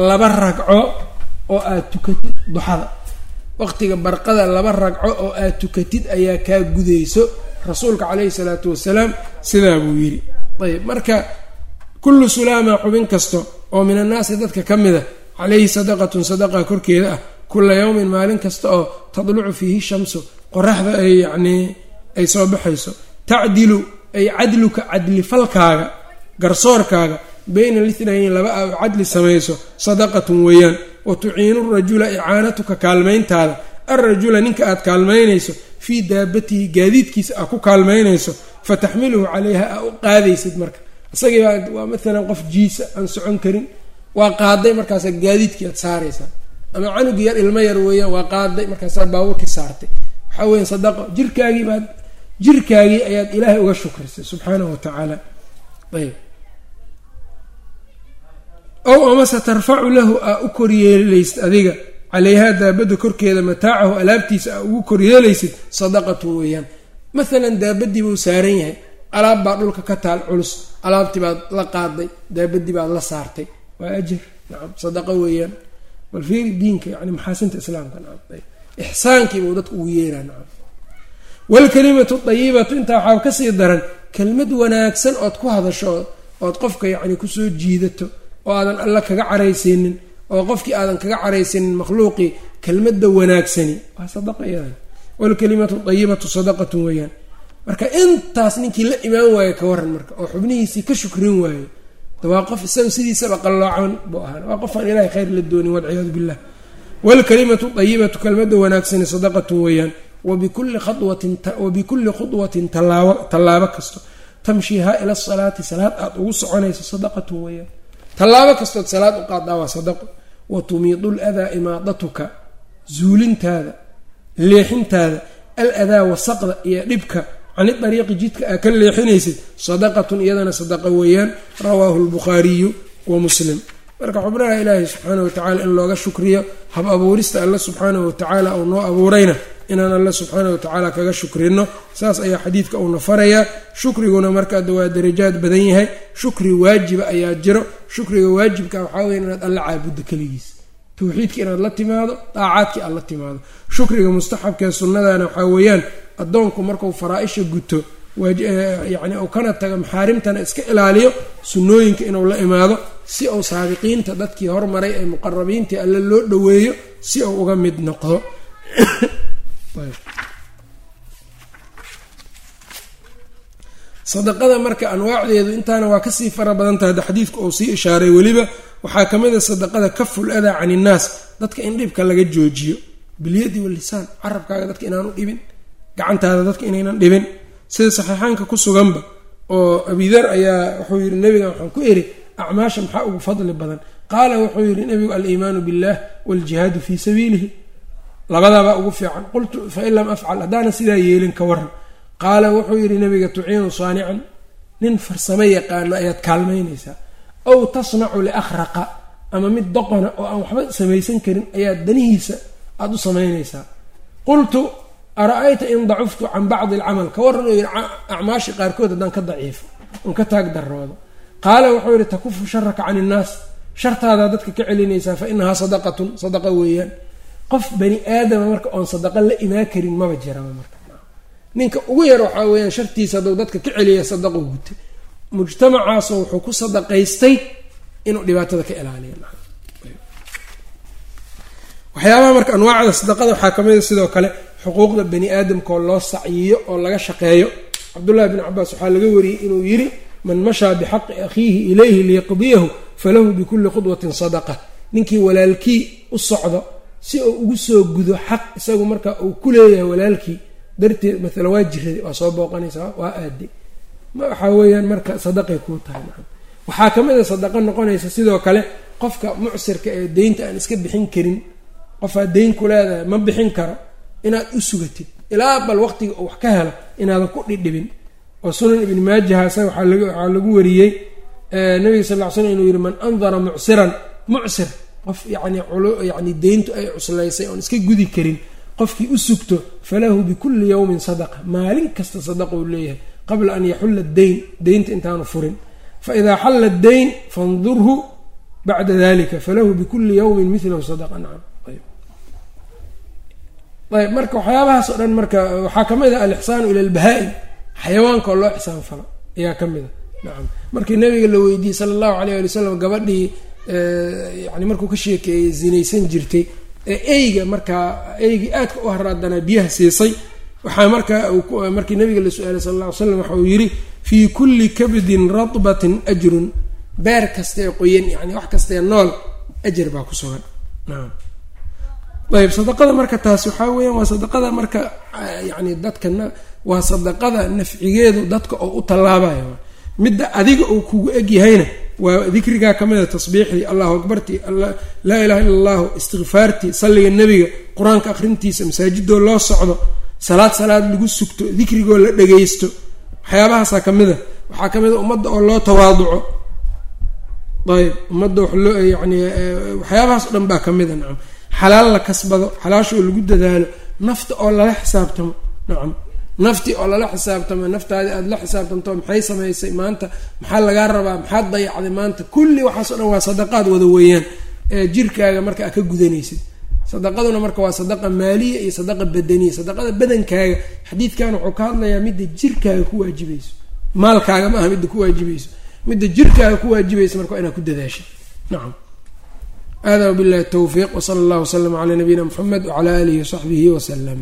Speaker 1: laba ragco oo aad tukatid duxada. Waqtiga barqada laba ragco oo aad tukatid ayaa kaa gudayso rasuulka caleyhi salaatu wasalaam sidaa buu yidhi. Ayb marka kullu sulaama xubin kasto oo min annaasi dadka ka mida calayhi sadaqatun sadaqa korkeeda ah kula yowmin maalin kasta oo tadlucu fiihi shamsu qoraxda ay yacnii ay soo baxayso tacdilu ay cadluka cadlifalkaaga garsoorkaaga bayna lithnayni laba a oo cadli samayso sadaqatun weeyaan wa tuciinu rajula icaanatuka kaalmayntaada alrajula ninka aad kaalmaynayso fii daabatihi gaadiidkiisa aa ku kaalmaynayso fataxmiluhu calayha aa u qaadaysid marka isagii baa waa maalan qof jiisa aan socon karin waa qaaday markaasa gaadiidkii aad saaraysaa. Ama canugi yar ilmo yar weeyaan waa qaaday markaasaa baabuurkii saartay. Waxaa weya sadaqo. Jirkaagii baad jirkaagii ayaad ilaahay uga shukrisay subxaanahu wa tacaala ayb ow amase tarfacu lahu aa u koryeelaysid adiga. Calayhaa daabadda korkeeda mataacahu alaabtiisa aa ugu koryeelaysid sadaqatun weeyaan. Maalan daabadii buu saaran yahay alaab baa dhulka ka taal culus. Alaabtii baad la qaaday daabadii baad la saartay. Waa ajir. Nacam sadaqo weeyaan. Bal fiiri diinka yani maxaasinta islaamka nacam ixsaankiibuu dadka ugu yeeraa nacam waalkalimatu dayibatu intaa waxaa ka sii daran kelmad wanaagsan ood ku hadasho ood qofka yacni ku soo jiidato oo aadan alla kaga caraysiinin oo qofkii aadan kaga caraysiinin makhluuqii kelmadda wanaagsani. Waa sadaqa iyadan waalkalimatu dayibatu sadaqatun weeyaan marka intaas ninkii la imaan waayo ka waran marka oo xubnihiisii ka shukrin waayo waa qof isaga sidiisaba qalloocan buu ahaan. Waa qof aan ilahay khayr la doonin walciyaadu billah waalkalimatu dayibatu kelmadda wanaagsani sadaqatun weeyaan. Wabikulli khawatin wabikulli khudwatin tallaabo kasto. Tamshiihaa ila asalaati salaad aada ugu soconayso sadaqatun weeyaan. Tallaabo kastood salaad u qaadaa waa sadaqo. Wa tumiidu ladaa imaadatuka zuulintaada leexintaada al adaa wasaqda iyo dhibka cani dariiqi jidka aa ka leexinaysid sadaqatun iyadana sadaqa weeyaan rawaahu lbukhaariyu wa muslim. Marka xubnaha ilaahay subxaana watacaala in looga shukriyo hab abuurista alle subxaanahu watacaala uu noo abuurayna inaan alle subxaana watacaala kaga shukrino saas ayaa xadiidka uuna farayaa shukriguna markaada waa darajaad badan yahay shukri waajiba ayaa jiro shukriga waajibka waxaa weya inaad alle caabuddo keligiis. Tawxiidka inaad la timaado daacaadkii aad la timaado. Shukriga mustaxabkaee sunnadana waxaa weeyaan addoonku markuu faraa-isha guto yani uu kana tago maxaarimtana iska ilaaliyo sunnooyinka inuu la imaado si uu saabiqiinta dadkii hormaray ee muqarabiintii alle loo dhoweeyo si uu uga mid noqdo. Sadaqada marka anwaacdeedu intaana waa ka sii fara badan tahay da xadiidku uu sii ishaaray weliba waxaa ka mid a sadaqada kaful adaa can innaas dadka in dhibka laga joojiyo bilyadi walisaan carabkaaga dadka inaanu dhibin gacantaada dadka inaynan dhibin. Sida saxiixaanka ku suganba oo abidar ayaa wuxuu yidhi nebiga waxaan ku iri acmaasha maxaa ugu fadli badan qaala wuxuu yidhi nebigu aliimaanu billah waljihaadu fii sabiilihi labadaabaa ugu fiican. Qultu fain lam afcal haddaana sidaa yeelin ka waran qaala wuxuu yidhi nabiga tuciinu saanican. Nin farsamo yaqaano ayaad kaalmaynaysaa. Aw tasnacu liakhraqa ama mid doqona oo aan waxba samaysan karin ayaad danihiisa aada u samaynaysaa. Qultu ara-ayta in dacuftu can bacdi alcamal? Ka waran oo yidhi acmaashi qaarkood haddaan ka daciifo oon ka taag daroodo qaala wuxuu yidhi takufu sharaka can innaas. Shartaadaa dadka ka celinaysaa fa inahaa sadaqatun sadaqa weeyaan. Qof bani aadama marka oon sadaqa la imaan karin maba jiraba marka. Ninka ugu yar waxaa weeyaan shartiisa hadduu dadka ka celiya sadaqo gutay mujtamacaasoo wuxuu ku sadaqaystay inuu dhibaatada ka ilaaliyo. Waxyaabaha marka anwaacda sadaqada waxaa ka mid a sidoo kale xuquuqda bani aadamka oo loo sacyiyo oo laga shaqeeyo. Cabdullahi bn cabaas waxaa laga wariyey inuu yidhi man mashaa bixaqi akhiihi ilayhi liyaqdiyahu falahu bikulli khudwatin sadaqa. Ninkii walaalkii u socdo si uu ugu soo gudo xaq isagu marka uu ku leeyahay walaalkii darteed maala waa jiraday waa soo booqanaysaa waa aaday waxaa weeyaan marka sadaqay kuu tahay waxaa ka mid a sadaqa noqonaysa sidoo kale qofka mucsirka ee deynta aan iska bixin karin qofaad deyn ku leedahay ma bixin karo inaad u sugatid. Ilaa bal waqtiga uu wax ka helo inaadan ku dhidhibin. Oo sunan ibni maajaha isaga waxaa lagu wariyey nabiga sal ll ly inuu yihi man andara mucsiran mucsir. Qof yani yani deyntu ay cuslaysay oon iska gudi karin qofkii u sugto falahu bikulli yowmin sadaqa. Maalin kasta sadaqa uu leeyahay qabla an yaxulla deyn deynta intaanu furin. Faidaa xalla deyn fandurhu bacda dalika falahu bikulli yowmin milahu sadaqa nacam ayb marka waxyaabahaas oo dhan marka waxaa ka mid a alixsaanu ila albahaa-im xayawaanka oo loo ixsaan falo ayaa ka mid a nacam markii nabiga la weydiiyey sala allahu alayh ali wasalam gabadhii yani markuu ka sheekeeyey zinaysan jirtay ee eyga markaa eygii aadka u haraadanaa biyaha siisay. Waxaa markaa markii nabiga la su'aalay sal alla ly slam waxa uu yidhi fii kulli kabdin radbatin ajrun. Beer kastaee qoyan yani wax kastaee nool ajar baa ku sugan. Naam ayb sadaqada marka taas waxaa weeyaan waa sadaqada marka yani dadkana waa sadaqada nafcigeedu dadka oo u tallaabayo. Midda adiga uu kugu egyahayna waa dikrigaa ka mida tasbiixdii allahu akbartii laa ilaha illa allahu istikfaartii salliga nebiga qur'aanka akhrintiisa masaajidoo loo socdo salaad salaad lagu sugto dikrigoo la dhagaysto waxyaabahaasaa ka mid a waxaa ka mid a ummadda oo loo tawaaduco. Ayb ummadda yani waxyaabahaas o dhan baa ka mid a nacam xalaal la kasbado xalaasha oo lagu dadaalo nafta oo lala xisaabtamo nacam naftii oo lala xisaabtamo naftaadi aada la xisaabtamto maxay samaysay maanta maxaa lagaa rabaa maxaad dayacday maanta kulli waxaasoo dhan waa sadaqaad wada weeyaan ee jirkaaga marka a ka gudanaysid. Sadaqaduna marka waa sadaqa maaliya iyo sadaqa badaniya sadaqada badankaaga xadiidkan wuxuu ka hadlayaa midda jirkaaga ku waajibayso maalkaaga ma aha midda ku waajibayso midda jirkaaga ku waajibayso marka waa inaad ku dadaashay nacam hada wabillahi towfiiq wsala allah wslama calaa nabiyina muxamed wcala aalihi wasaxbihi wasalam